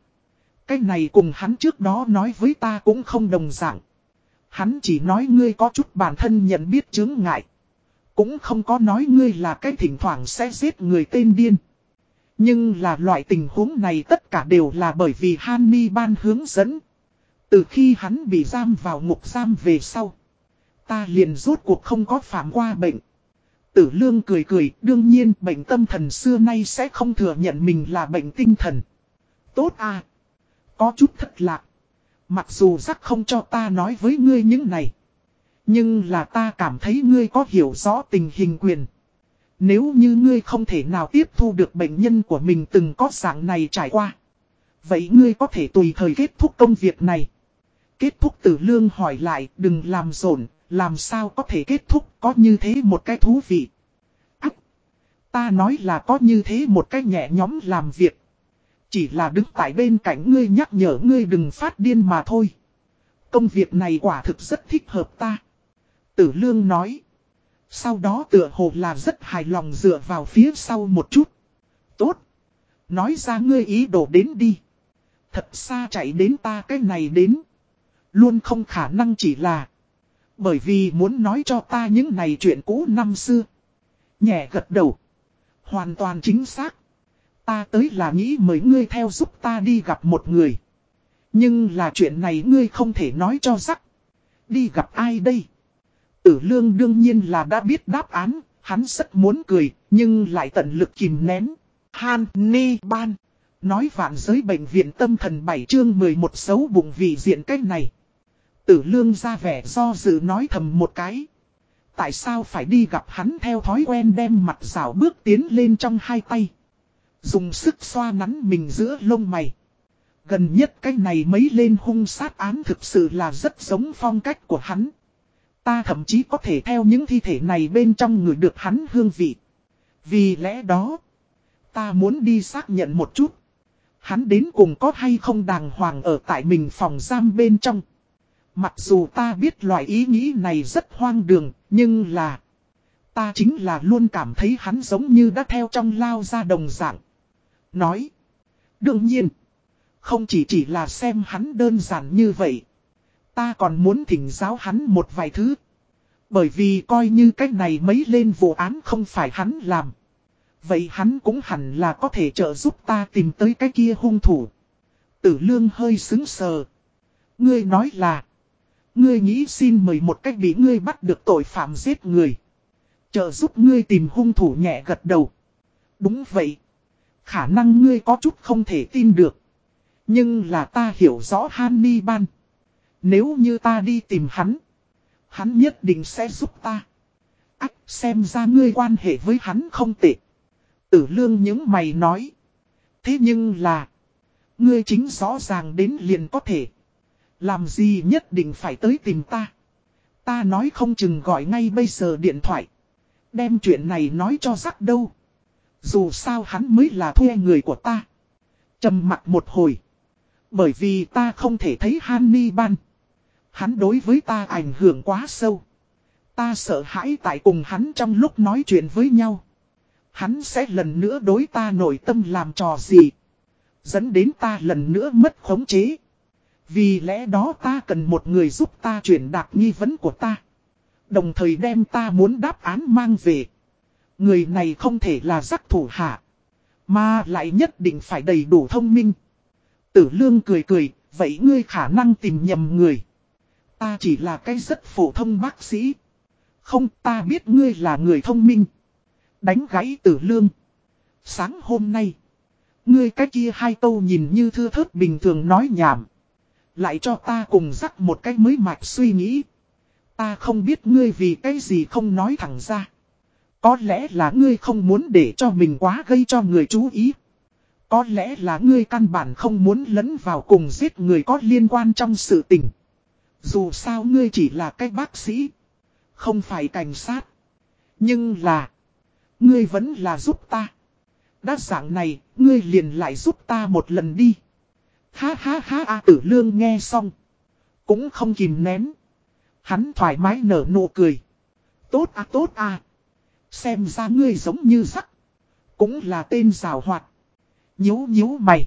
cái này cùng hắn trước đó nói với ta cũng không đồng dạng. Hắn chỉ nói ngươi có chút bản thân nhận biết chứng ngại. Cũng không có nói ngươi là cái thỉnh thoảng sẽ giết người tên điên. Nhưng là loại tình huống này tất cả đều là bởi vì Hanni ban hướng dẫn. Từ khi hắn bị giam vào ngục giam về sau. Ta liền rốt cuộc không có phạm qua bệnh. Tử lương cười cười, đương nhiên bệnh tâm thần xưa nay sẽ không thừa nhận mình là bệnh tinh thần. Tốt à! Có chút thật lạc. Mặc dù rắc không cho ta nói với ngươi những này. Nhưng là ta cảm thấy ngươi có hiểu rõ tình hình quyền. Nếu như ngươi không thể nào tiếp thu được bệnh nhân của mình từng có dạng này trải qua. Vậy ngươi có thể tùy thời kết thúc công việc này. Kết thúc tử lương hỏi lại đừng làm rộn, làm sao có thể kết thúc, có như thế một cái thú vị. Ác! Ta nói là có như thế một cái nhẹ nhóm làm việc. Chỉ là đứng tại bên cạnh ngươi nhắc nhở ngươi đừng phát điên mà thôi. Công việc này quả thực rất thích hợp ta. Tử lương nói. Sau đó tựa hồ là rất hài lòng dựa vào phía sau một chút. Tốt. Nói ra ngươi ý đồ đến đi. Thật xa chạy đến ta cái này đến. Luôn không khả năng chỉ là. Bởi vì muốn nói cho ta những này chuyện cũ năm xưa. Nhẹ gật đầu. Hoàn toàn chính xác. Ta tới là nghĩ mời ngươi theo giúp ta đi gặp một người. Nhưng là chuyện này ngươi không thể nói cho rắc. Đi gặp ai đây? Tử lương đương nhiên là đã biết đáp án, hắn rất muốn cười, nhưng lại tận lực kìm nén. Han Ni Ban. Nói vạn giới bệnh viện tâm thần 7 chương 11 xấu bụng vì diện cách này. Tử lương ra vẻ do dự nói thầm một cái. Tại sao phải đi gặp hắn theo thói quen đem mặt rào bước tiến lên trong hai tay. Dùng sức xoa nắn mình giữa lông mày. Gần nhất cái này mấy lên hung sát án thực sự là rất giống phong cách của hắn. Ta thậm chí có thể theo những thi thể này bên trong người được hắn hương vị. Vì lẽ đó, ta muốn đi xác nhận một chút. Hắn đến cùng có hay không đàng hoàng ở tại mình phòng giam bên trong. Mặc dù ta biết loại ý nghĩ này rất hoang đường, nhưng là... Ta chính là luôn cảm thấy hắn giống như đã theo trong lao ra đồng dạng. Nói. Đương nhiên. Không chỉ chỉ là xem hắn đơn giản như vậy. Ta còn muốn thỉnh giáo hắn một vài thứ. Bởi vì coi như cách này mấy lên vụ án không phải hắn làm. Vậy hắn cũng hẳn là có thể trợ giúp ta tìm tới cái kia hung thủ. Tử lương hơi xứng sờ. Ngươi nói là. Ngươi nghĩ xin mời một cách bị ngươi bắt được tội phạm giết người. Trợ giúp ngươi tìm hung thủ nhẹ gật đầu. Đúng vậy. Khả năng ngươi có chút không thể tin được. Nhưng là ta hiểu rõ Hannibal. Nếu như ta đi tìm hắn. Hắn nhất định sẽ giúp ta. Ách xem ra ngươi quan hệ với hắn không tệ. Tử lương những mày nói. Thế nhưng là. Ngươi chính rõ ràng đến liền có thể. Làm gì nhất định phải tới tìm ta. Ta nói không chừng gọi ngay bây giờ điện thoại. Đem chuyện này nói cho rắc đâu. Dù sao hắn mới là thuê người của ta. trầm mặt một hồi. Bởi vì ta không thể thấy Hannibal. Hắn đối với ta ảnh hưởng quá sâu. Ta sợ hãi tại cùng hắn trong lúc nói chuyện với nhau. Hắn sẽ lần nữa đối ta nội tâm làm trò gì. Dẫn đến ta lần nữa mất khống chế. Vì lẽ đó ta cần một người giúp ta chuyển đạt nghi vấn của ta. Đồng thời đem ta muốn đáp án mang về. Người này không thể là giác thủ hạ. Mà lại nhất định phải đầy đủ thông minh. Tử lương cười cười, vậy ngươi khả năng tìm nhầm người. Ta chỉ là cái rất phổ thông bác sĩ. Không ta biết ngươi là người thông minh. Đánh gãy tử lương. Sáng hôm nay. Ngươi cái kia hai câu nhìn như thưa thớt bình thường nói nhảm. Lại cho ta cùng rắc một cách mới mạch suy nghĩ. Ta không biết ngươi vì cái gì không nói thẳng ra. Có lẽ là ngươi không muốn để cho mình quá gây cho người chú ý. Có lẽ là ngươi căn bản không muốn lấn vào cùng giết người có liên quan trong sự tình. Dù sao ngươi chỉ là cái bác sĩ. Không phải cảnh sát. Nhưng là. Ngươi vẫn là giúp ta. Đã dạng này, ngươi liền lại giúp ta một lần đi. Ha ha ha a tử lương nghe xong. Cũng không kìm nén. Hắn thoải mái nở nụ cười. Tốt à tốt à. Xem ra ngươi giống như rắc. Cũng là tên rào hoạt. Nhếu nhếu mày.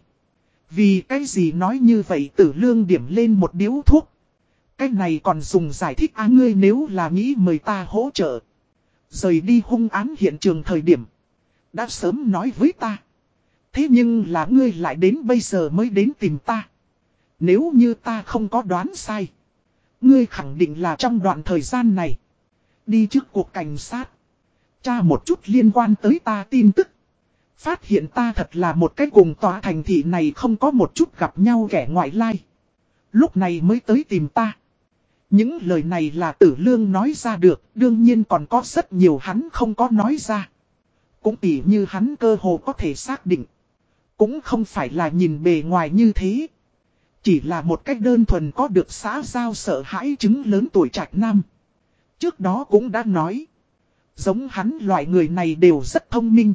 Vì cái gì nói như vậy tử lương điểm lên một điếu thuốc. Cái này còn dùng giải thích á ngươi nếu là nghĩ mời ta hỗ trợ. Rời đi hung án hiện trường thời điểm. Đã sớm nói với ta. Thế nhưng là ngươi lại đến bây giờ mới đến tìm ta. Nếu như ta không có đoán sai. Ngươi khẳng định là trong đoạn thời gian này. Đi trước cuộc cảnh sát. Tra một chút liên quan tới ta tin tức. Phát hiện ta thật là một cái cùng tòa thành thị này không có một chút gặp nhau kẻ ngoại lai. Lúc này mới tới tìm ta. Những lời này là tử lương nói ra được, đương nhiên còn có rất nhiều hắn không có nói ra. Cũng tỉ như hắn cơ hồ có thể xác định. Cũng không phải là nhìn bề ngoài như thế. Chỉ là một cách đơn thuần có được xã giao sợ hãi chứng lớn tuổi trạch nam. Trước đó cũng đã nói. Giống hắn loại người này đều rất thông minh.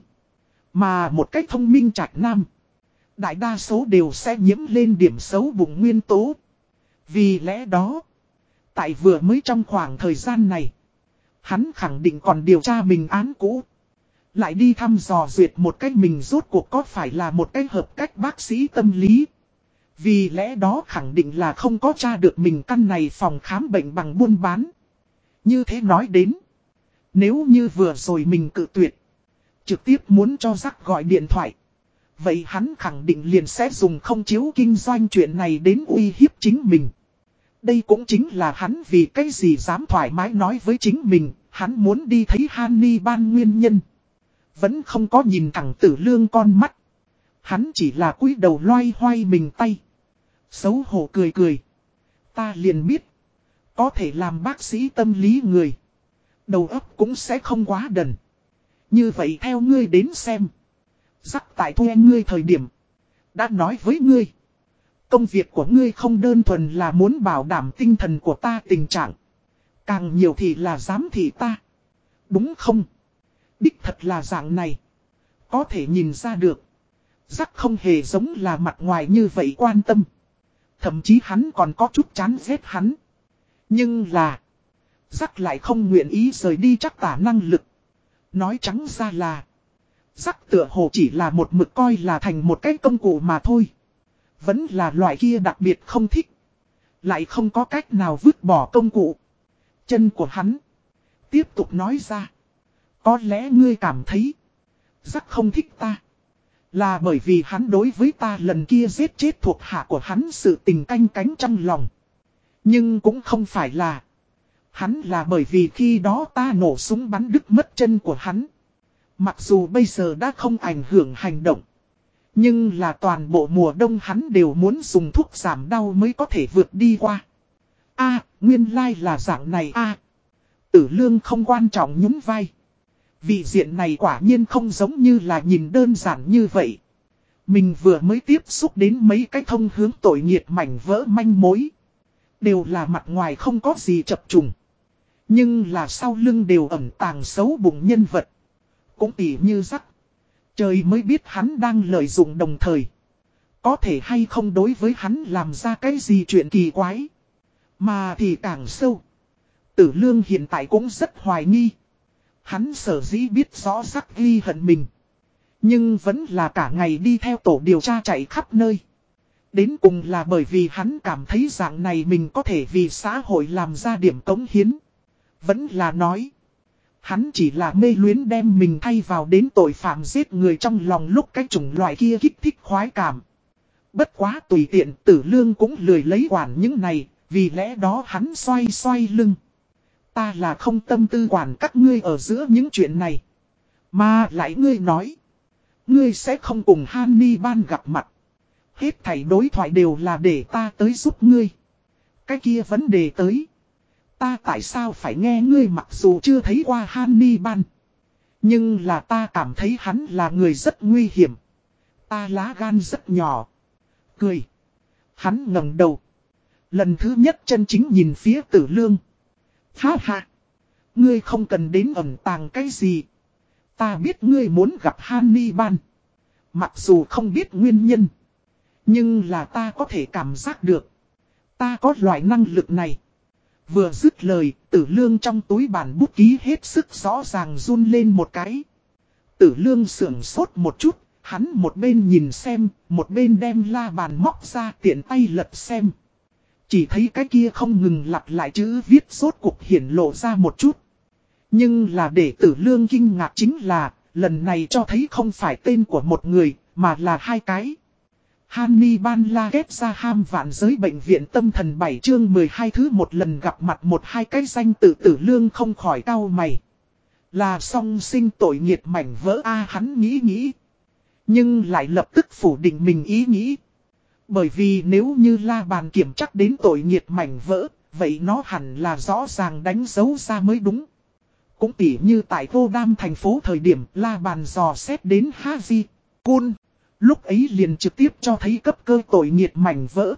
Mà một cách thông minh trạch nam. Đại đa số đều sẽ nhiễm lên điểm xấu bụng nguyên tố. Vì lẽ đó. Tại vừa mới trong khoảng thời gian này. Hắn khẳng định còn điều tra mình án cũ. Lại đi thăm dò duyệt một cách mình rốt cuộc có phải là một cách hợp cách bác sĩ tâm lý. Vì lẽ đó khẳng định là không có tra được mình căn này phòng khám bệnh bằng buôn bán. Như thế nói đến. Nếu như vừa rồi mình cự tuyệt. Trực tiếp muốn cho rắc gọi điện thoại. Vậy hắn khẳng định liền sẽ dùng không chiếu kinh doanh chuyện này đến uy hiếp chính mình. Đây cũng chính là hắn vì cái gì dám thoải mái nói với chính mình, hắn muốn đi thấy Hannibal nguyên nhân. Vẫn không có nhìn thẳng tử lương con mắt. Hắn chỉ là cúi đầu loay hoay mình tay. Xấu hổ cười cười. Ta liền biết. Có thể làm bác sĩ tâm lý người. Đầu óc cũng sẽ không quá đần. Như vậy theo ngươi đến xem. Giắc tại thuê ngươi thời điểm. Đã nói với ngươi. Công việc của ngươi không đơn thuần là muốn bảo đảm tinh thần của ta tình trạng. Càng nhiều thì là giám thị ta. Đúng không? Đích thật là dạng này. Có thể nhìn ra được. Rắc không hề giống là mặt ngoài như vậy quan tâm. Thậm chí hắn còn có chút chán ghét hắn. Nhưng là. Rắc lại không nguyện ý rời đi chắc tả năng lực. Nói trắng ra là. Rắc tựa hồ chỉ là một mực coi là thành một cái công cụ mà thôi. Vẫn là loại kia đặc biệt không thích. Lại không có cách nào vứt bỏ công cụ. Chân của hắn. Tiếp tục nói ra. Có lẽ ngươi cảm thấy. rất không thích ta. Là bởi vì hắn đối với ta lần kia giết chết thuộc hạ của hắn sự tình canh cánh trong lòng. Nhưng cũng không phải là. Hắn là bởi vì khi đó ta nổ súng bắn đứt mất chân của hắn. Mặc dù bây giờ đã không ảnh hưởng hành động. Nhưng là toàn bộ mùa đông hắn đều muốn dùng thuốc giảm đau mới có thể vượt đi qua. a, nguyên lai là dạng này a Tử lương không quan trọng nhún vai. Vị diện này quả nhiên không giống như là nhìn đơn giản như vậy. Mình vừa mới tiếp xúc đến mấy cái thông hướng tội nghiệt mảnh vỡ manh mối. Đều là mặt ngoài không có gì chập trùng. Nhưng là sau lưng đều ẩn tàng xấu bụng nhân vật. Cũng tỉ như rắc. Trời mới biết hắn đang lợi dụng đồng thời. Có thể hay không đối với hắn làm ra cái gì chuyện kỳ quái. Mà thì càng sâu. Tử lương hiện tại cũng rất hoài nghi. Hắn sở dĩ biết rõ rắc ghi hận mình. Nhưng vẫn là cả ngày đi theo tổ điều tra chạy khắp nơi. Đến cùng là bởi vì hắn cảm thấy dạng này mình có thể vì xã hội làm ra điểm cống hiến. Vẫn là nói. Hắn chỉ là mê luyến đem mình thay vào đến tội phạm giết người trong lòng lúc cái chủng loại kia kích thích khoái cảm. Bất quá tùy tiện tử lương cũng lười lấy quản những này, vì lẽ đó hắn xoay xoay lưng. Ta là không tâm tư quản các ngươi ở giữa những chuyện này. Mà lại ngươi nói. Ngươi sẽ không cùng Hanni ban gặp mặt. Hết thảy đối thoại đều là để ta tới giúp ngươi. Cái kia vấn đề tới. Ta tại sao phải nghe ngươi mặc dù chưa thấy qua Hannibal. Nhưng là ta cảm thấy hắn là người rất nguy hiểm. Ta lá gan rất nhỏ. Cười. Hắn ngẩng đầu. Lần thứ nhất chân chính nhìn phía tử lương. Ha ha. Ngươi không cần đến ẩn tàng cái gì. Ta biết ngươi muốn gặp Hannibal. Mặc dù không biết nguyên nhân. Nhưng là ta có thể cảm giác được. Ta có loại năng lực này. Vừa dứt lời, tử lương trong túi bản bút ký hết sức rõ ràng run lên một cái. Tử lương sưởng sốt một chút, hắn một bên nhìn xem, một bên đem la bàn móc ra tiện tay lật xem. Chỉ thấy cái kia không ngừng lặp lại chữ viết sốt cục hiển lộ ra một chút. Nhưng là để tử lương kinh ngạc chính là, lần này cho thấy không phải tên của một người, mà là hai cái. Hannibal la ghép ra ham vạn giới bệnh viện tâm thần 7 chương 12 thứ một lần gặp mặt một hai cái danh tự tử lương không khỏi cao mày. Là song sinh tội nghiệt mảnh vỡ A hắn nghĩ nghĩ. Nhưng lại lập tức phủ định mình ý nghĩ. Bởi vì nếu như la bàn kiểm chắc đến tội nghiệt mảnh vỡ, vậy nó hẳn là rõ ràng đánh dấu ra mới đúng. Cũng tỉ như tại vô đam thành phố thời điểm la bàn dò xét đến Haji, Kun. Lúc ấy liền trực tiếp cho thấy cấp cơ tội nghiệt mảnh vỡ.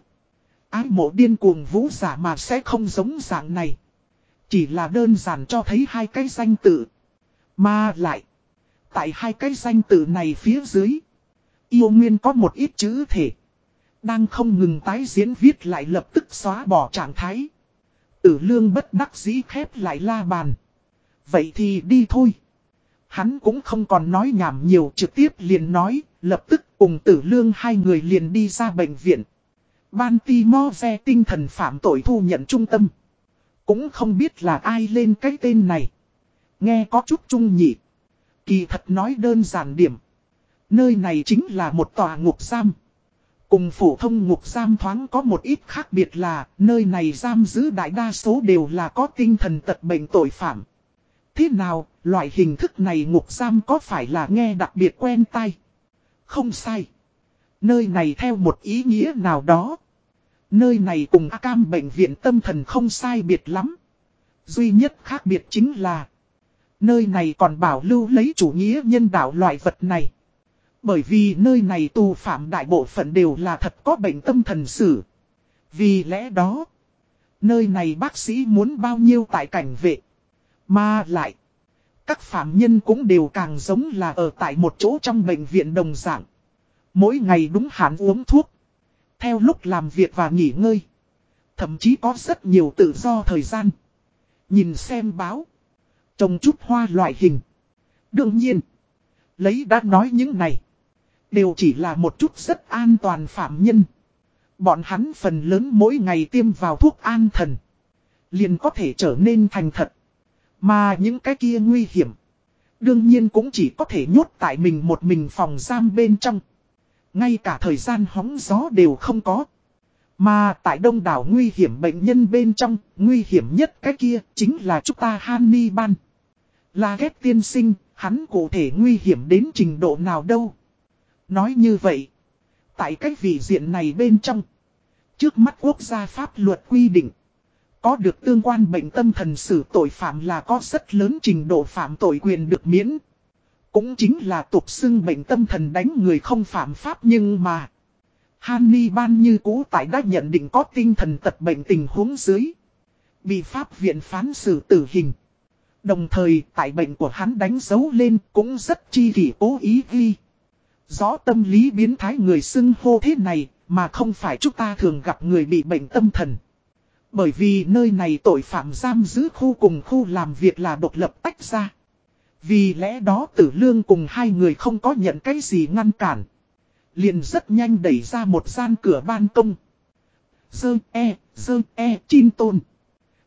Ái mộ điên cuồng vũ giả mà sẽ không giống dạng này. Chỉ là đơn giản cho thấy hai cái danh tự. Mà lại. Tại hai cái danh tự này phía dưới. Yêu nguyên có một ít chữ thể. Đang không ngừng tái diễn viết lại lập tức xóa bỏ trạng thái. Tử lương bất đắc dĩ khép lại la bàn. Vậy thì đi thôi. Hắn cũng không còn nói nhảm nhiều trực tiếp liền nói, lập tức cùng tử lương hai người liền đi ra bệnh viện. Ban ti mo ve tinh thần phạm tội thu nhận trung tâm. Cũng không biết là ai lên cái tên này. Nghe có chút trung nhị. Kỳ thật nói đơn giản điểm. Nơi này chính là một tòa ngục giam. Cùng phổ thông ngục giam thoáng có một ít khác biệt là nơi này giam giữ đại đa số đều là có tinh thần tật bệnh tội phạm. Thế nào, loại hình thức này ngục giam có phải là nghe đặc biệt quen tai? Không sai. Nơi này theo một ý nghĩa nào đó. Nơi này cùng A Cam bệnh viện tâm thần không sai biệt lắm. Duy nhất khác biệt chính là Nơi này còn bảo lưu lấy chủ nghĩa nhân đạo loại vật này. Bởi vì nơi này tù phạm đại bộ phận đều là thật có bệnh tâm thần sử. Vì lẽ đó, nơi này bác sĩ muốn bao nhiêu tại cảnh vệ. Mà lại, các phạm nhân cũng đều càng giống là ở tại một chỗ trong bệnh viện đồng dạng. Mỗi ngày đúng hạn uống thuốc. Theo lúc làm việc và nghỉ ngơi. Thậm chí có rất nhiều tự do thời gian. Nhìn xem báo. Trồng chút hoa loại hình. Đương nhiên. Lấy đã nói những này. Đều chỉ là một chút rất an toàn phạm nhân. Bọn hắn phần lớn mỗi ngày tiêm vào thuốc an thần. Liền có thể trở nên thành thật. Mà những cái kia nguy hiểm. Đương nhiên cũng chỉ có thể nhốt tại mình một mình phòng giam bên trong. Ngay cả thời gian hóng gió đều không có. Mà tại đông đảo nguy hiểm bệnh nhân bên trong, nguy hiểm nhất cái kia chính là chúng ta Hannibal. Là ghét tiên sinh, hắn cụ thể nguy hiểm đến trình độ nào đâu. Nói như vậy, tại cách vị diện này bên trong, trước mắt quốc gia pháp luật quy định, có được tương quan bệnh tâm thần xử tội phạm là có rất lớn trình độ phạm tội quyền được miễn. Cũng chính là tục xưng bệnh tâm thần đánh người không phạm pháp nhưng mà Hannibal như cũ tại đã nhận định có tinh thần tật bệnh tình huống dưới. Bị pháp viện phán xử tử hình. Đồng thời tại bệnh của hắn đánh dấu lên cũng rất chi kỷ cố ý ghi. Rõ tâm lý biến thái người xưng hô thế này mà không phải chúng ta thường gặp người bị bệnh tâm thần. Bởi vì nơi này tội phạm giam giữ khu cùng khu làm việc là độc lập tách ra. Vì lẽ đó tử lương cùng hai người không có nhận cái gì ngăn cản. Liền rất nhanh đẩy ra một gian cửa ban công. Dơ e, dơ e, chim tôn.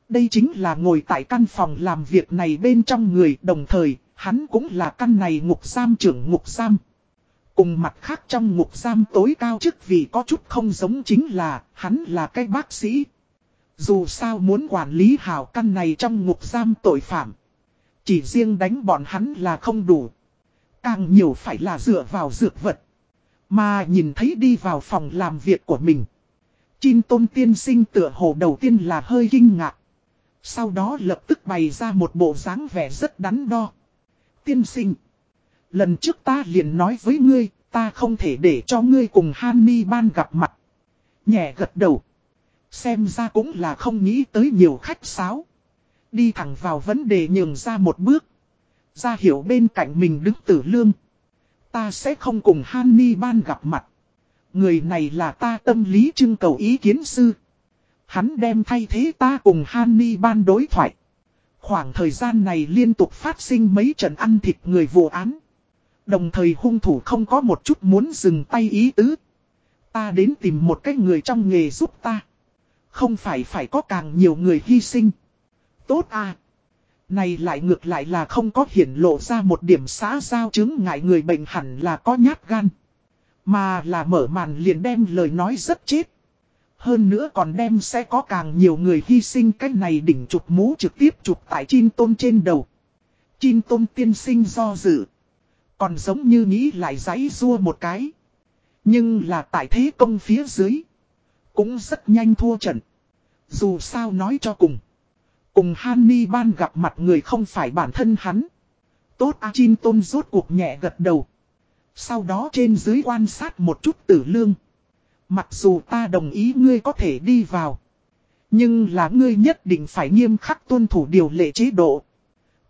Đây chính là ngồi tại căn phòng làm việc này bên trong người đồng thời, hắn cũng là căn này ngục giam trưởng ngục giam. Cùng mặt khác trong ngục giam tối cao chức vì có chút không giống chính là, hắn là cái bác sĩ. Dù sao muốn quản lý hào căn này trong ngục giam tội phạm. Chỉ riêng đánh bọn hắn là không đủ. Càng nhiều phải là dựa vào dược vật. Mà nhìn thấy đi vào phòng làm việc của mình. Chin tôn tiên sinh tựa hồ đầu tiên là hơi kinh ngạc. Sau đó lập tức bày ra một bộ dáng vẻ rất đắn đo. Tiên sinh. Lần trước ta liền nói với ngươi, ta không thể để cho ngươi cùng Hanni ban gặp mặt. Nhẹ gật đầu. Xem ra cũng là không nghĩ tới nhiều khách sáo. Đi thẳng vào vấn đề nhường ra một bước. Ra hiểu bên cạnh mình đứng tử lương. Ta sẽ không cùng Hanni ban gặp mặt. Người này là ta tâm lý trưng cầu ý kiến sư. Hắn đem thay thế ta cùng Hanni ban đối thoại. Khoảng thời gian này liên tục phát sinh mấy trận ăn thịt người vụ án. Đồng thời hung thủ không có một chút muốn dừng tay ý tứ. Ta đến tìm một cái người trong nghề giúp ta. Không phải phải có càng nhiều người hy sinh. Tốt à. Này lại ngược lại là không có hiển lộ ra một điểm xã giao chứng ngại người bệnh hẳn là có nhát gan. Mà là mở màn liền đem lời nói rất chết. Hơn nữa còn đem sẽ có càng nhiều người hy sinh cách này đỉnh chụp mũ trực tiếp chụp tại chin tôn trên đầu. Chin tôn tiên sinh do dự. Còn giống như nghĩ lại giấy rua một cái. Nhưng là tại thế công phía dưới. Cũng rất nhanh thua trận. Dù sao nói cho cùng. Cùng Hanni ban gặp mặt người không phải bản thân hắn. Tốt A Tôn rốt cuộc nhẹ gật đầu. Sau đó trên dưới quan sát một chút tử lương. Mặc dù ta đồng ý ngươi có thể đi vào. Nhưng là ngươi nhất định phải nghiêm khắc tuân thủ điều lệ chế độ.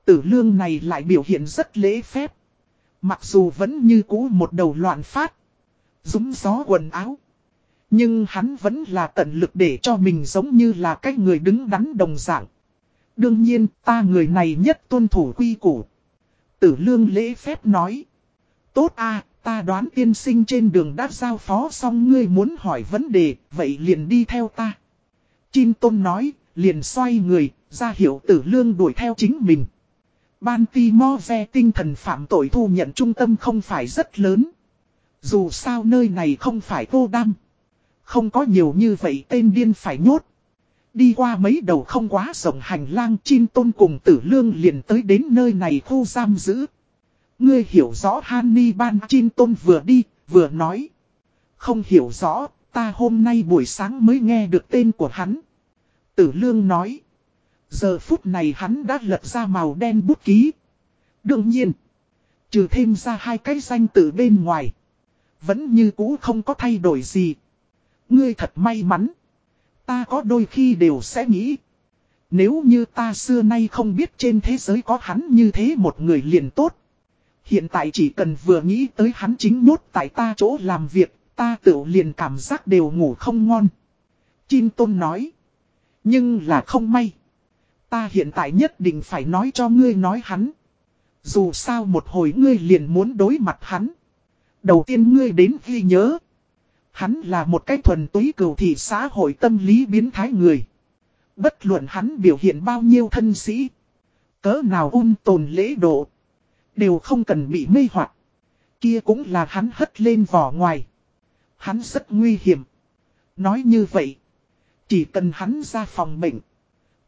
Tử lương này lại biểu hiện rất lễ phép. Mặc dù vẫn như cũ một đầu loạn phát. Dúng gió quần áo. Nhưng hắn vẫn là tận lực để cho mình giống như là cái người đứng đắn đồng dạng. Đương nhiên ta người này nhất tuân thủ quy củ. Tử lương lễ phép nói. Tốt a ta đoán tiên sinh trên đường đã giao phó xong ngươi muốn hỏi vấn đề, vậy liền đi theo ta. Chin Tôn nói, liền xoay người, ra hiệu tử lương đuổi theo chính mình. Ban ti mo ve tinh thần phạm tội thu nhận trung tâm không phải rất lớn. Dù sao nơi này không phải vô đăng. Không có nhiều như vậy tên điên phải nhốt. Đi qua mấy đầu không quá rộng hành lang chin tôn cùng tử lương liền tới đến nơi này khu giam giữ. Ngươi hiểu rõ Hanni Ban chin tôn vừa đi, vừa nói. Không hiểu rõ, Ta hôm nay buổi sáng mới nghe được tên của hắn. Tử lương nói. Giờ phút này hắn đã lật ra màu đen bút ký. Đương nhiên. Trừ thêm ra hai cái danh từ bên ngoài. Vẫn như cũ không có thay đổi gì. Ngươi thật may mắn. Ta có đôi khi đều sẽ nghĩ. Nếu như ta xưa nay không biết trên thế giới có hắn như thế một người liền tốt. Hiện tại chỉ cần vừa nghĩ tới hắn chính nhốt tại ta chỗ làm việc, ta tự liền cảm giác đều ngủ không ngon. Chin Tôn nói. Nhưng là không may. Ta hiện tại nhất định phải nói cho ngươi nói hắn. Dù sao một hồi ngươi liền muốn đối mặt hắn. Đầu tiên ngươi đến ghi nhớ. Hắn là một cái thuần túy cửu thị xã hội tâm lý biến thái người. Bất luận hắn biểu hiện bao nhiêu thân sĩ. Cỡ nào ung tồn lễ độ. Đều không cần bị mê hoặc Kia cũng là hắn hất lên vỏ ngoài. Hắn rất nguy hiểm. Nói như vậy. Chỉ cần hắn ra phòng bệnh.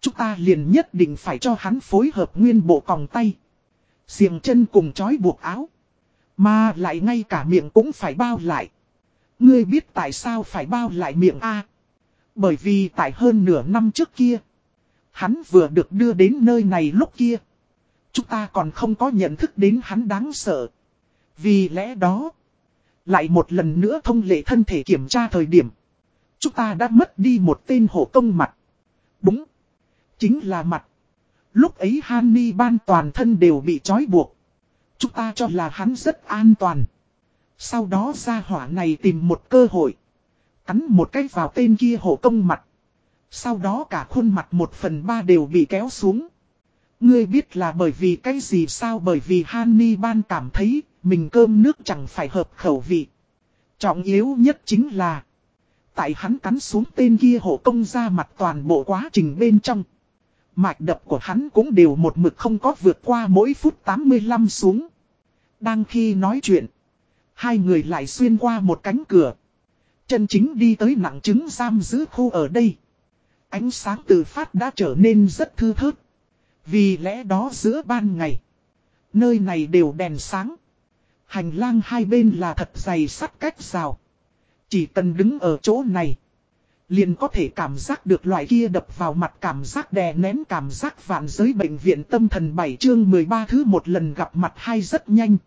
Chúng ta liền nhất định phải cho hắn phối hợp nguyên bộ còng tay. Xiềng chân cùng chói buộc áo. Mà lại ngay cả miệng cũng phải bao lại. Ngươi biết tại sao phải bao lại miệng A. Bởi vì tại hơn nửa năm trước kia. Hắn vừa được đưa đến nơi này lúc kia. Chúng ta còn không có nhận thức đến hắn đáng sợ. Vì lẽ đó. Lại một lần nữa thông lệ thân thể kiểm tra thời điểm. Chúng ta đã mất đi một tên hộ công mặt. Đúng. Chính là mặt. Lúc ấy Hanni ban toàn thân đều bị trói buộc. Chúng ta cho là hắn rất an toàn. Sau đó ra hỏa này tìm một cơ hội. Cắn một cái vào tên kia hộ công mặt. Sau đó cả khuôn mặt một phần ba đều bị kéo xuống. Ngươi biết là bởi vì cái gì sao bởi vì Hanni ban cảm thấy mình cơm nước chẳng phải hợp khẩu vị. Trọng yếu nhất chính là Tại hắn cắn xuống tên kia hộ công ra mặt toàn bộ quá trình bên trong. Mạch đập của hắn cũng đều một mực không có vượt qua mỗi phút 85 xuống. Đang khi nói chuyện, hai người lại xuyên qua một cánh cửa. Chân chính đi tới nặng chứng giam giữ khu ở đây. Ánh sáng từ phát đã trở nên rất thư thớt. Vì lẽ đó giữa ban ngày, nơi này đều đèn sáng. Hành lang hai bên là thật dày sắt cách rào. Chỉ cần đứng ở chỗ này, liền có thể cảm giác được loại kia đập vào mặt cảm giác đè nén cảm giác vạn giới bệnh viện tâm thần 7 chương 13 thứ một lần gặp mặt hai rất nhanh.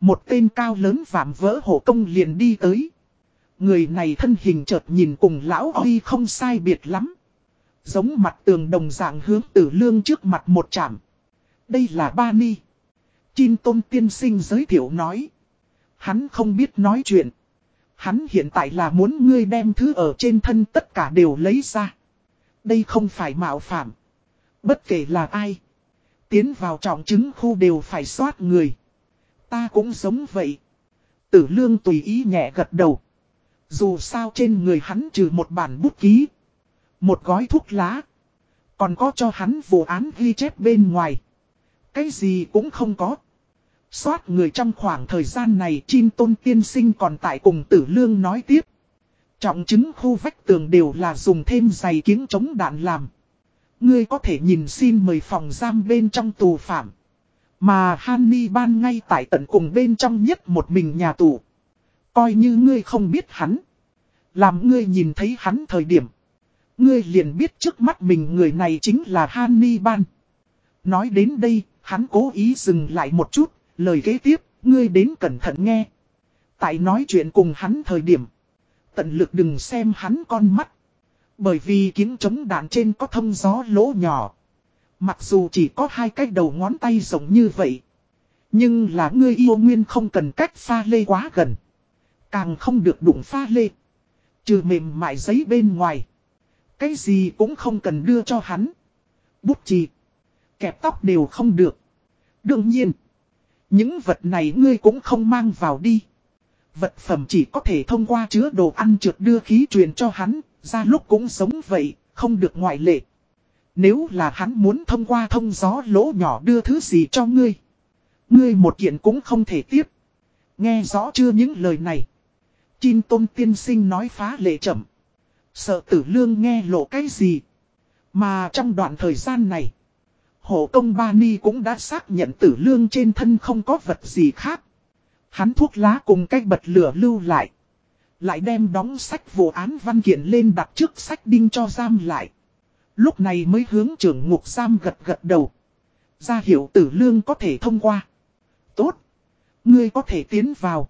Một tên cao lớn vạm vỡ hổ công liền đi tới. Người này thân hình chợt nhìn cùng lão Huy không sai biệt lắm. Giống mặt tường đồng dạng hướng tử lương trước mặt một chạm. Đây là ba ni. Chin tôn tiên sinh giới thiệu nói. Hắn không biết nói chuyện. Hắn hiện tại là muốn ngươi đem thứ ở trên thân tất cả đều lấy ra. Đây không phải mạo phạm. Bất kể là ai. Tiến vào trọng chứng khu đều phải soát người. Ta cũng giống vậy. Tử lương tùy ý nhẹ gật đầu. Dù sao trên người hắn trừ một bản bút ký. Một gói thuốc lá. Còn có cho hắn vụ án ghi chép bên ngoài. Cái gì cũng không có. Xoát người trong khoảng thời gian này Chin Tôn Tiên Sinh còn tại cùng Tử Lương nói tiếp. Trọng chứng khu vách tường đều là dùng thêm giày kiếng chống đạn làm. Ngươi có thể nhìn xin mời phòng giam bên trong tù phạm. Mà Hanni ban ngay tại tận cùng bên trong nhất một mình nhà tù. Coi như ngươi không biết hắn. Làm ngươi nhìn thấy hắn thời điểm. Ngươi liền biết trước mắt mình người này chính là Hanni ban. Nói đến đây, hắn cố ý dừng lại một chút, Lời kế tiếp, ngươi đến cẩn thận nghe. Tại nói chuyện cùng hắn thời điểm. Tận lực đừng xem hắn con mắt. Bởi vì kiếm chống đạn trên có thông gió lỗ nhỏ. Mặc dù chỉ có hai cái đầu ngón tay rộng như vậy. Nhưng là ngươi yêu nguyên không cần cách pha lê quá gần. Càng không được đụng pha lê. Trừ mềm mại giấy bên ngoài. Cái gì cũng không cần đưa cho hắn. Bút chì. Kẹp tóc đều không được. Đương nhiên. Những vật này ngươi cũng không mang vào đi. Vật phẩm chỉ có thể thông qua chứa đồ ăn trượt đưa khí truyền cho hắn, ra lúc cũng sống vậy, không được ngoại lệ. Nếu là hắn muốn thông qua thông gió lỗ nhỏ đưa thứ gì cho ngươi. Ngươi một kiện cũng không thể tiếp. Nghe rõ chưa những lời này. Chin tôn tiên sinh nói phá lệ chậm. Sợ tử lương nghe lộ cái gì. Mà trong đoạn thời gian này. Hộ công ba ni cũng đã xác nhận tử lương trên thân không có vật gì khác. Hắn thuốc lá cùng cách bật lửa lưu lại. Lại đem đóng sách vụ án văn kiện lên đặt trước sách đinh cho giam lại. Lúc này mới hướng trưởng ngục giam gật gật đầu. Ra hiệu tử lương có thể thông qua. Tốt. Ngươi có thể tiến vào.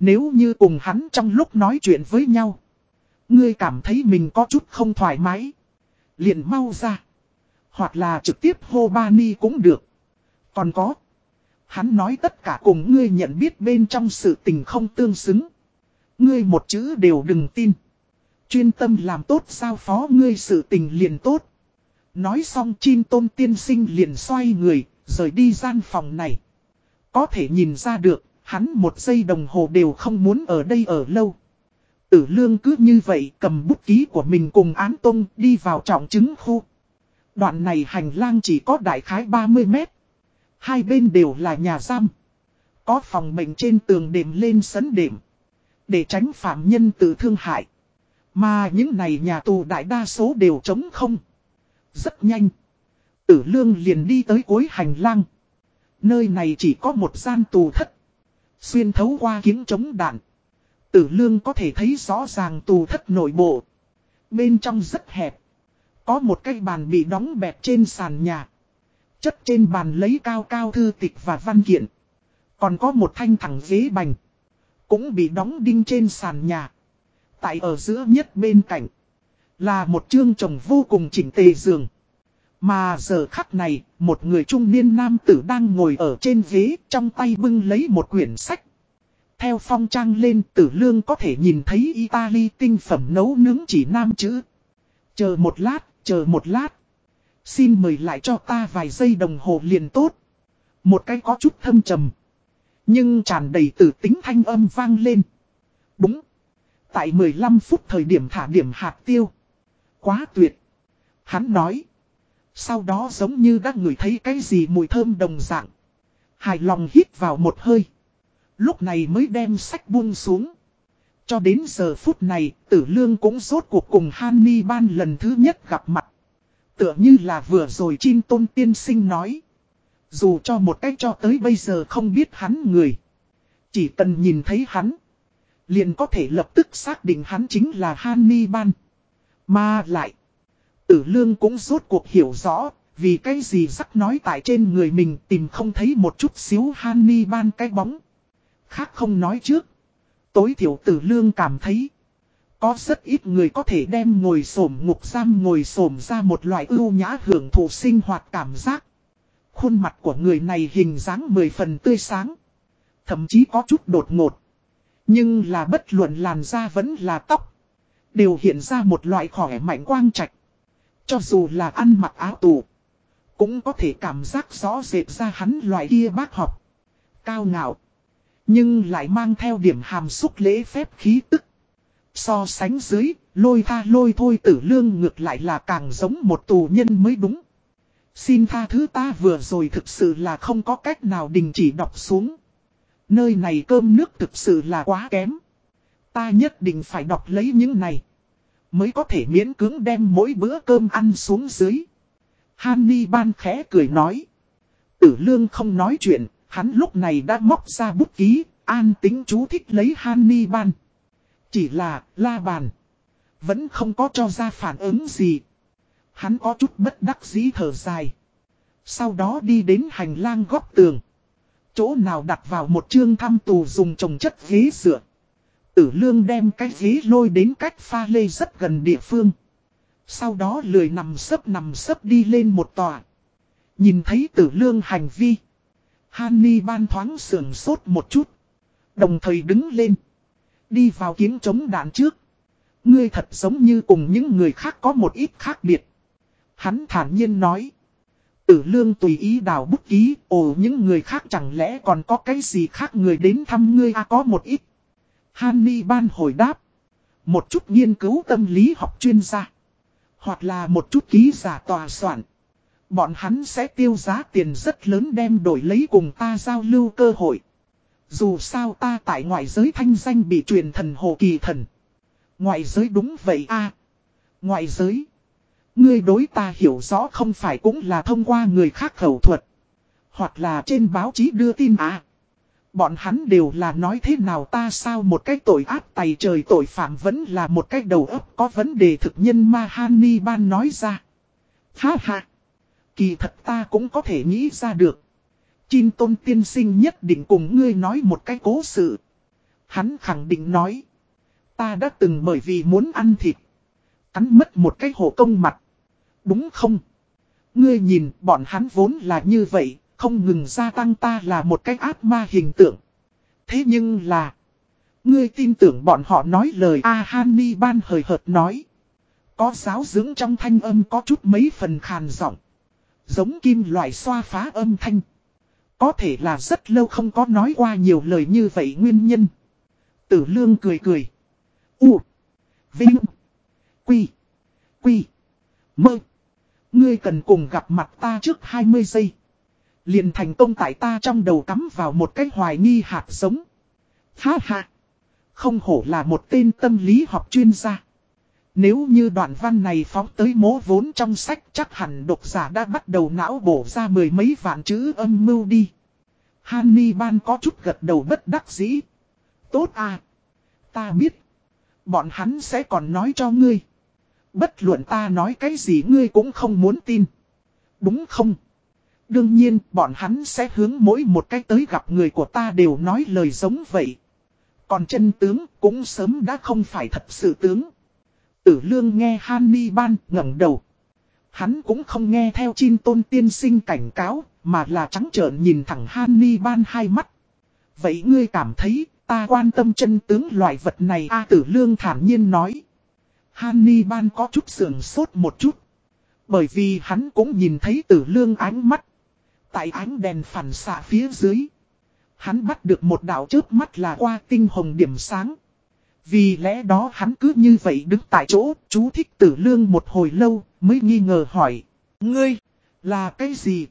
Nếu như cùng hắn trong lúc nói chuyện với nhau. Ngươi cảm thấy mình có chút không thoải mái. Liền mau ra. Hoặc là trực tiếp hô ba ni cũng được. Còn có. Hắn nói tất cả cùng ngươi nhận biết bên trong sự tình không tương xứng. Ngươi một chữ đều đừng tin. Chuyên tâm làm tốt sao phó ngươi sự tình liền tốt. Nói xong chim tôn tiên sinh liền xoay người, rời đi gian phòng này. Có thể nhìn ra được, hắn một giây đồng hồ đều không muốn ở đây ở lâu. Tử lương cứ như vậy cầm bút ký của mình cùng án tôn đi vào trọng chứng khu. Đoạn này hành lang chỉ có đại khái 30 mét. Hai bên đều là nhà giam. Có phòng mệnh trên tường đệm lên sấn đệm. Để tránh phạm nhân tự thương hại. Mà những này nhà tù đại đa số đều trống không. Rất nhanh. Tử lương liền đi tới cuối hành lang. Nơi này chỉ có một gian tù thất. Xuyên thấu qua kính chống đạn. Tử lương có thể thấy rõ ràng tù thất nội bộ. Bên trong rất hẹp. Có một cái bàn bị đóng bẹp trên sàn nhà. Chất trên bàn lấy cao cao thư tịch và văn kiện. Còn có một thanh thẳng ghế bành. Cũng bị đóng đinh trên sàn nhà. Tại ở giữa nhất bên cạnh. Là một chương trồng vô cùng chỉnh tề giường. Mà giờ khắc này, một người trung niên nam tử đang ngồi ở trên ghế trong tay bưng lấy một quyển sách. Theo phong trang lên tử lương có thể nhìn thấy Italy tinh phẩm nấu nướng chỉ nam chữ. Chờ một lát, chờ một lát. Xin mời lại cho ta vài giây đồng hồ liền tốt. Một cái có chút thâm trầm. Nhưng tràn đầy tử tính thanh âm vang lên. Đúng. Tại 15 phút thời điểm thả điểm hạt tiêu. Quá tuyệt. Hắn nói. Sau đó giống như đã ngửi thấy cái gì mùi thơm đồng dạng. Hài lòng hít vào một hơi. Lúc này mới đem sách buông xuống. Cho đến giờ phút này, tử lương cũng rốt cuộc cùng Hanni ban lần thứ nhất gặp mặt. Tựa như là vừa rồi Chin Tôn Tiên Sinh nói. Dù cho một cách cho tới bây giờ không biết hắn người. Chỉ cần nhìn thấy hắn. Liền có thể lập tức xác định hắn chính là Hanni ban. Mà lại. Tử lương cũng rốt cuộc hiểu rõ. Vì cái gì rắc nói tại trên người mình tìm không thấy một chút xíu Hanni ban cái bóng. Khác không nói trước. Tối thiểu tử lương cảm thấy. Có rất ít người có thể đem ngồi sổm ngục giam, ngồi sổm ra một loại ưu nhã hưởng thụ sinh hoạt cảm giác. Khuôn mặt của người này hình dáng mười phần tươi sáng. Thậm chí có chút đột ngột. Nhưng là bất luận làn da vẫn là tóc. Đều hiện ra một loại khỏe mạnh quang trạch. Cho dù là ăn mặc áo tù. Cũng có thể cảm giác rõ rệt ra hắn loại kia bác học. Cao ngạo. Nhưng lại mang theo điểm hàm xúc lễ phép khí tức. So sánh dưới, lôi tha lôi thôi tử lương ngược lại là càng giống một tù nhân mới đúng. Xin tha thứ ta vừa rồi thực sự là không có cách nào đình chỉ đọc xuống. Nơi này cơm nước thực sự là quá kém. Ta nhất định phải đọc lấy những này. Mới có thể miễn cưỡng đem mỗi bữa cơm ăn xuống dưới. Hanni ban khẽ cười nói. Tử lương không nói chuyện, hắn lúc này đã móc ra bút ký, an tính chú thích lấy Hanni ban. Chỉ là, la bàn. Vẫn không có cho ra phản ứng gì. Hắn có chút bất đắc dĩ thở dài. Sau đó đi đến hành lang góc tường. Chỗ nào đặt vào một chương thăm tù dùng trồng chất ghế dựa. Tử lương đem cái ghế lôi đến cách pha lê rất gần địa phương. Sau đó lười nằm sấp nằm sấp đi lên một tòa. Nhìn thấy tử lương hành vi. Hanni ban thoáng sườn sốt một chút. Đồng thời đứng lên. Đi vào kiếm chống đạn trước. Ngươi thật giống như cùng những người khác có một ít khác biệt. Hắn thản nhiên nói. Tử lương tùy ý đào bút ký, ồ những người khác chẳng lẽ còn có cái gì khác người đến thăm ngươi à có một ít. Hanni ban hồi đáp. Một chút nghiên cứu tâm lý học chuyên gia. Hoặc là một chút ký giả tòa soạn. Bọn hắn sẽ tiêu giá tiền rất lớn đem đổi lấy cùng ta giao lưu cơ hội. Dù sao ta tại ngoại giới thanh danh bị truyền thần hồ kỳ thần. Ngoại giới đúng vậy a Ngoại giới. Ngươi đối ta hiểu rõ không phải cũng là thông qua người khác khẩu thuật. Hoặc là trên báo chí đưa tin à. Bọn hắn đều là nói thế nào ta sao một cái tội ác tày trời tội phạm vẫn là một cái đầu óc có vấn đề thực nhân ma Hany Ban nói ra. Ha ha! Kỳ thật ta cũng có thể nghĩ ra được. Chin tôn tiên sinh nhất định cùng ngươi nói một cái cố sự. Hắn khẳng định nói. Ta đã từng bởi vì muốn ăn thịt. Cắn mất một cái hộ công mặt. Đúng không? Ngươi nhìn bọn hắn vốn là như vậy, không ngừng gia tăng ta là một cái ác ma hình tượng. Thế nhưng là... Ngươi tin tưởng bọn họ nói lời A Hany Ban hời hợt nói. Có giáo dưỡng trong thanh âm có chút mấy phần khàn giọng Giống kim loại xoa phá âm thanh. Có thể là rất lâu không có nói qua nhiều lời như vậy nguyên nhân. Tử lương cười cười. U. Vinh. Quy. Quy. Mơ. Ngươi cần cùng gặp mặt ta trước 20 giây. Liền thành công tại ta trong đầu cắm vào một cái hoài nghi hạt giống. Ha ha. Không hổ là một tên tâm lý học chuyên gia. Nếu như đoạn văn này phóng tới mố vốn trong sách chắc hẳn độc giả đã bắt đầu não bổ ra mười mấy vạn chữ âm mưu đi. Hannibal có chút gật đầu bất đắc dĩ. Tốt à. Ta biết. Bọn hắn sẽ còn nói cho ngươi. Bất luận ta nói cái gì ngươi cũng không muốn tin. Đúng không? Đương nhiên, bọn hắn sẽ hướng mỗi một cách tới gặp người của ta đều nói lời giống vậy. Còn chân tướng cũng sớm đã không phải thật sự tướng. Tử lương nghe Hannibal ngẩng đầu. Hắn cũng không nghe theo chin tôn tiên sinh cảnh cáo, mà là trắng trợn nhìn thẳng Hannibal hai mắt. Vậy ngươi cảm thấy, ta quan tâm chân tướng loại vật này A tử lương thản nhiên nói. Hannibal có chút sườn sốt một chút. Bởi vì hắn cũng nhìn thấy tử lương ánh mắt. Tại ánh đèn phản xạ phía dưới. Hắn bắt được một đạo chớp mắt là qua tinh hồng điểm sáng. Vì lẽ đó hắn cứ như vậy đứng tại chỗ, chú thích tử lương một hồi lâu, mới nghi ngờ hỏi. Ngươi, là cái gì?